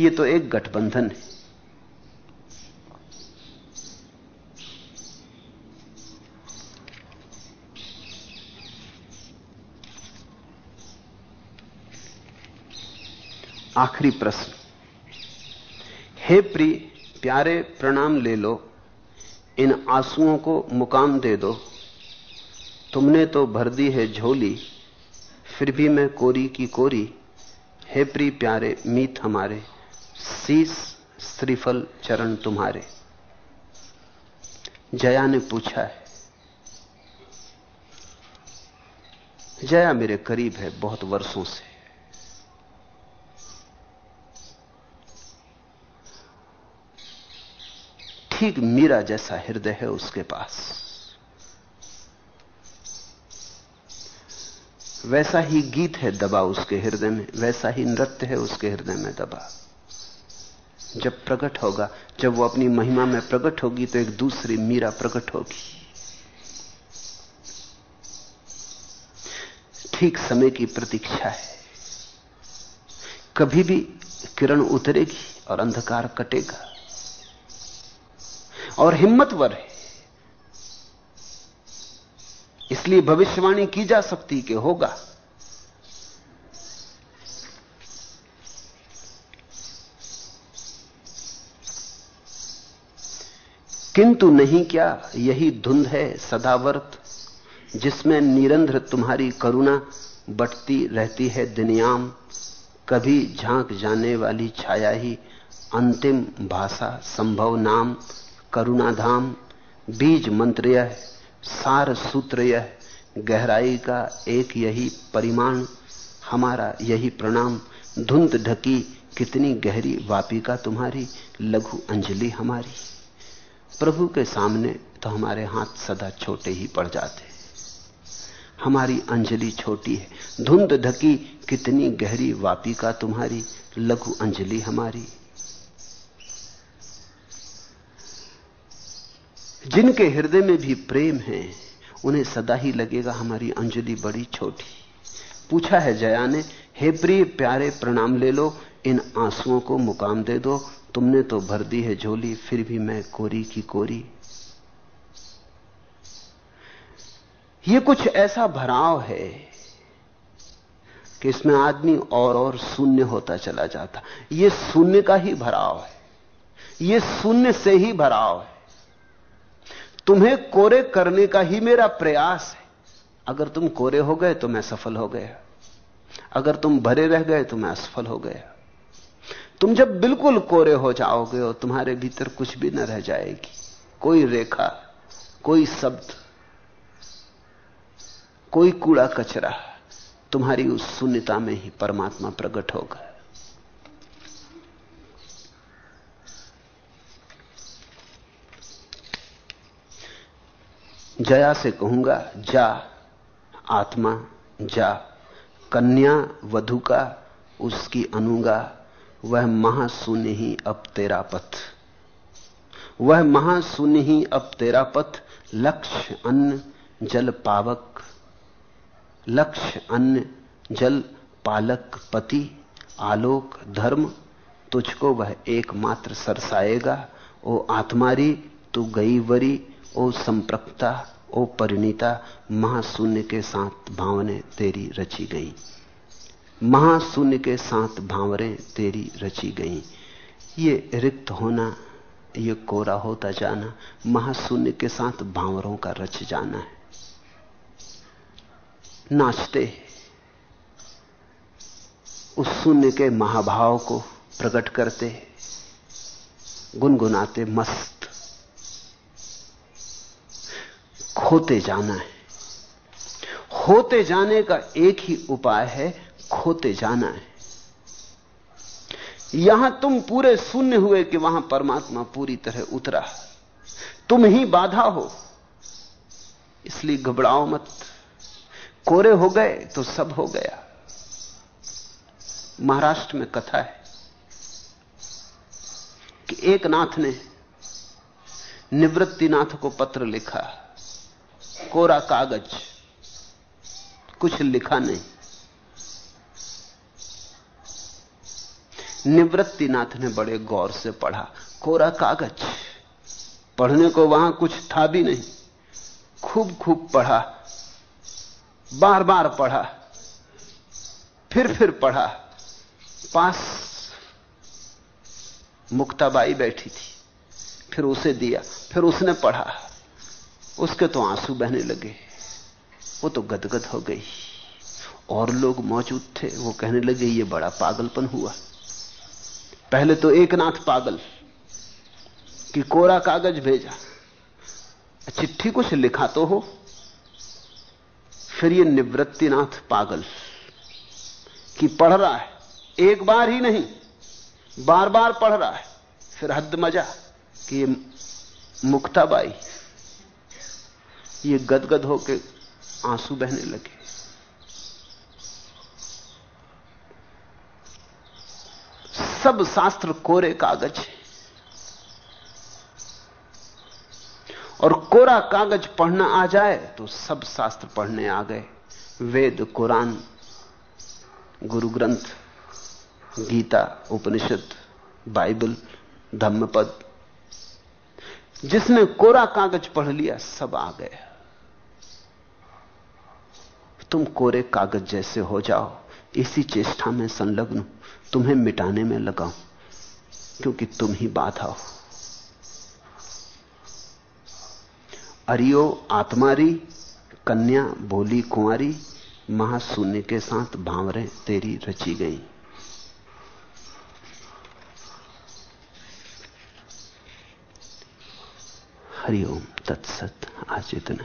ये तो एक गठबंधन है। आखिरी प्रश्न। हे प्री प्यारे प्रणाम ले लो, इन आंसुओं को मुकाम दे दो। तुमने तो भर दी है झोली, फिर भी मैं कोरी की कोरी। हे प्री प्यारे मीत हमारे, शीस श्रीफल चरण तुम्हारे। जया ने पूछा है, जया मेरे करीब है बहुत वर्षों से। ठीक मीरा जैसा हृदय है उसके पास। वैसा ही गीत है दबा उसके हृदय में, वैसा ही नृत्य है उसके हृदय में दबा। जब प्रकट होगा, जब वो अपनी महिमा में प्रकट होगी तो एक दूसरी मीरा प्रकट होगी। ठीक समय की प्रतीक्षा है। कभी भी किरण उतरेगी और अंधकार कटेगा। और हिम्मतवर है। इसलिए भविष्यवाणी की जा सकती कि होगा। किंतु नहीं क्या यही धुंध है सदावर्त, जिसमें निरंध्र तुम्हारी करुणा बटती रहती है दिनयाम, कभी झाँक जाने वाली छाया ही अंतिम भाषा, संभव नाम करुणाधाम, बीज मंत्र यह, सार सूत्र यह, गहराई का एक यही परिमाण, हमारा यही प्रणाम। धुंध ढकी कितनी गहरी वापिका तुम्हारी, लघु अंजलि हमारी। प्रभु के सामने तो हमारे हाथ सदा छोटे ही पड़ जाते हमारी अंजलि छोटी है। धुंध ढकी कितनी गहरी वापी का तुम्हारी, लघु अंजलि हमारी। जिनके हृदय में भी प्रेम है, उन्हें सदा ही लगेगा हमारी अंजलि बड़ी छोटी। पूछा है जया ने, हे प्रिय, प्यारे, प्रणाम ले लो, इन आंसुओं को मुकाम दे दो। तुमने तो भर दी है झोली, फिर भी मैं कोरी की कोरी। ये कुछ ऐसा भराव है कि इसमें आदमी और और शून्य होता चला जाता। ये शून्य का ही भराव है। ये शून्य से ही भराव है। तुम्हें कोरे करने का ही मेरा प्रयास है। अगर तुम कोरे हो गए तो मैं सफल हो गया। अगर तुम भरे रह गए तो मैं असफल हो गया। तुम जब बिल्कुल कोरे हो जाओगे और तुम्हारे भीतर कुछ भी न रह जाएगी। कोई रेखा, कोई शब्द, कोई कूड़ा कचरा तुम्हारी उस शून्यता में ही परमात्मा प्रकट होगा। जया से कहूँगा, जा, आत्मा, जा। कन्या वधु का, उसकी अनुगा, वह महाशून्य ही अब तेरा पथ। वह महाशून्य ही अब तेरा पथ, लक्ष्य अन्न, जल पावक। लक्ष्य अन्न, जल पालक पति, आलोक धर्म, तुझको वह एकमात्र सरसाएगा। ओ आत्मारी, तू गई वरी ओ संप्रक्ता ओ परिणीता, महाशून्य के साथ भावने तेरी रची गई। महाशून्य के साथ भावरें तेरी रची गई। ये रिक्त होना, ये कोरा होता जाना, महाशून्य के साथ भावरों का रच जाना है। नाचते उस शून्य के महाभाव को प्रकट करते गुनगुनाते मस्त खोते जाना है। होते जाने का एक ही उपाय है, खोते जाना है। यहाँ तुम पूरे शून्य हुए कि वहाँ परमात्मा पूरी तरह उतरा। तुम ही बाधा हो। इसलिए घबराओ मत। कोरे हो गए तो सब हो गया। महाराष्ट्र में कथा है कि एक नाथ ने निवृत्तिनाथ को पत्र लिखा। कोरा कागज़। कुछ लिखा नहीं। निवृत्तिनाथ ने बड़े गौर से पढ़ा, कोरा कागज़। पढ़ने को वहाँ कुछ था भी नहीं। खूब खूब पढ़ा। बार बार पढ़ा। फिर फिर पढ़ा। पास मुक्ताबाई बैठी थी। फिर उसे दिया। फिर उसने पढ़ा। उसके तो आँसू बहने लगे। वो तो गदगद हो गई। और लोग मौजूद थे। वो कहने लगे, ये बड़ा पागलपन हुआ। पहले तो एक नाथ पागल कि कोरा कागज़ भेजा। चिट्ठी कुछ लिखा तो हो। फिर ये निवृत्तिनाथ पागल कि पढ़ रहा है। एक बार ही नहीं, बार बार पढ़ रहा है। फिर हद मज़ा कि ये मुक्ताबाई ये गदगद होके आँसू बहने लगे। सब शास्त्र कोरे कागज़ है। और कोरा कागज़ पढ़ना आ जाए तो सब शास्त्र पढ़ने आ गए। वेद, कुरान गुरु ग्रंथ गीता, उपनिषद, बाइबल, धम्मपद, जिसने कोरा कागज़ पढ़ लिया, सब आ गया तुम कोरे कागज़ जैसे हो जाओ। इसी चेष्टा में संलग्न, तुम्हें मिटाने में लगाऊँ, क्योंकि तुम ही बाधा हो। अरियो आत्मारी, कन्या बोली कुंवारी, महाशून्य के साथ भावरें तेरी रची गई। हरिओम तत्सत, आज इतना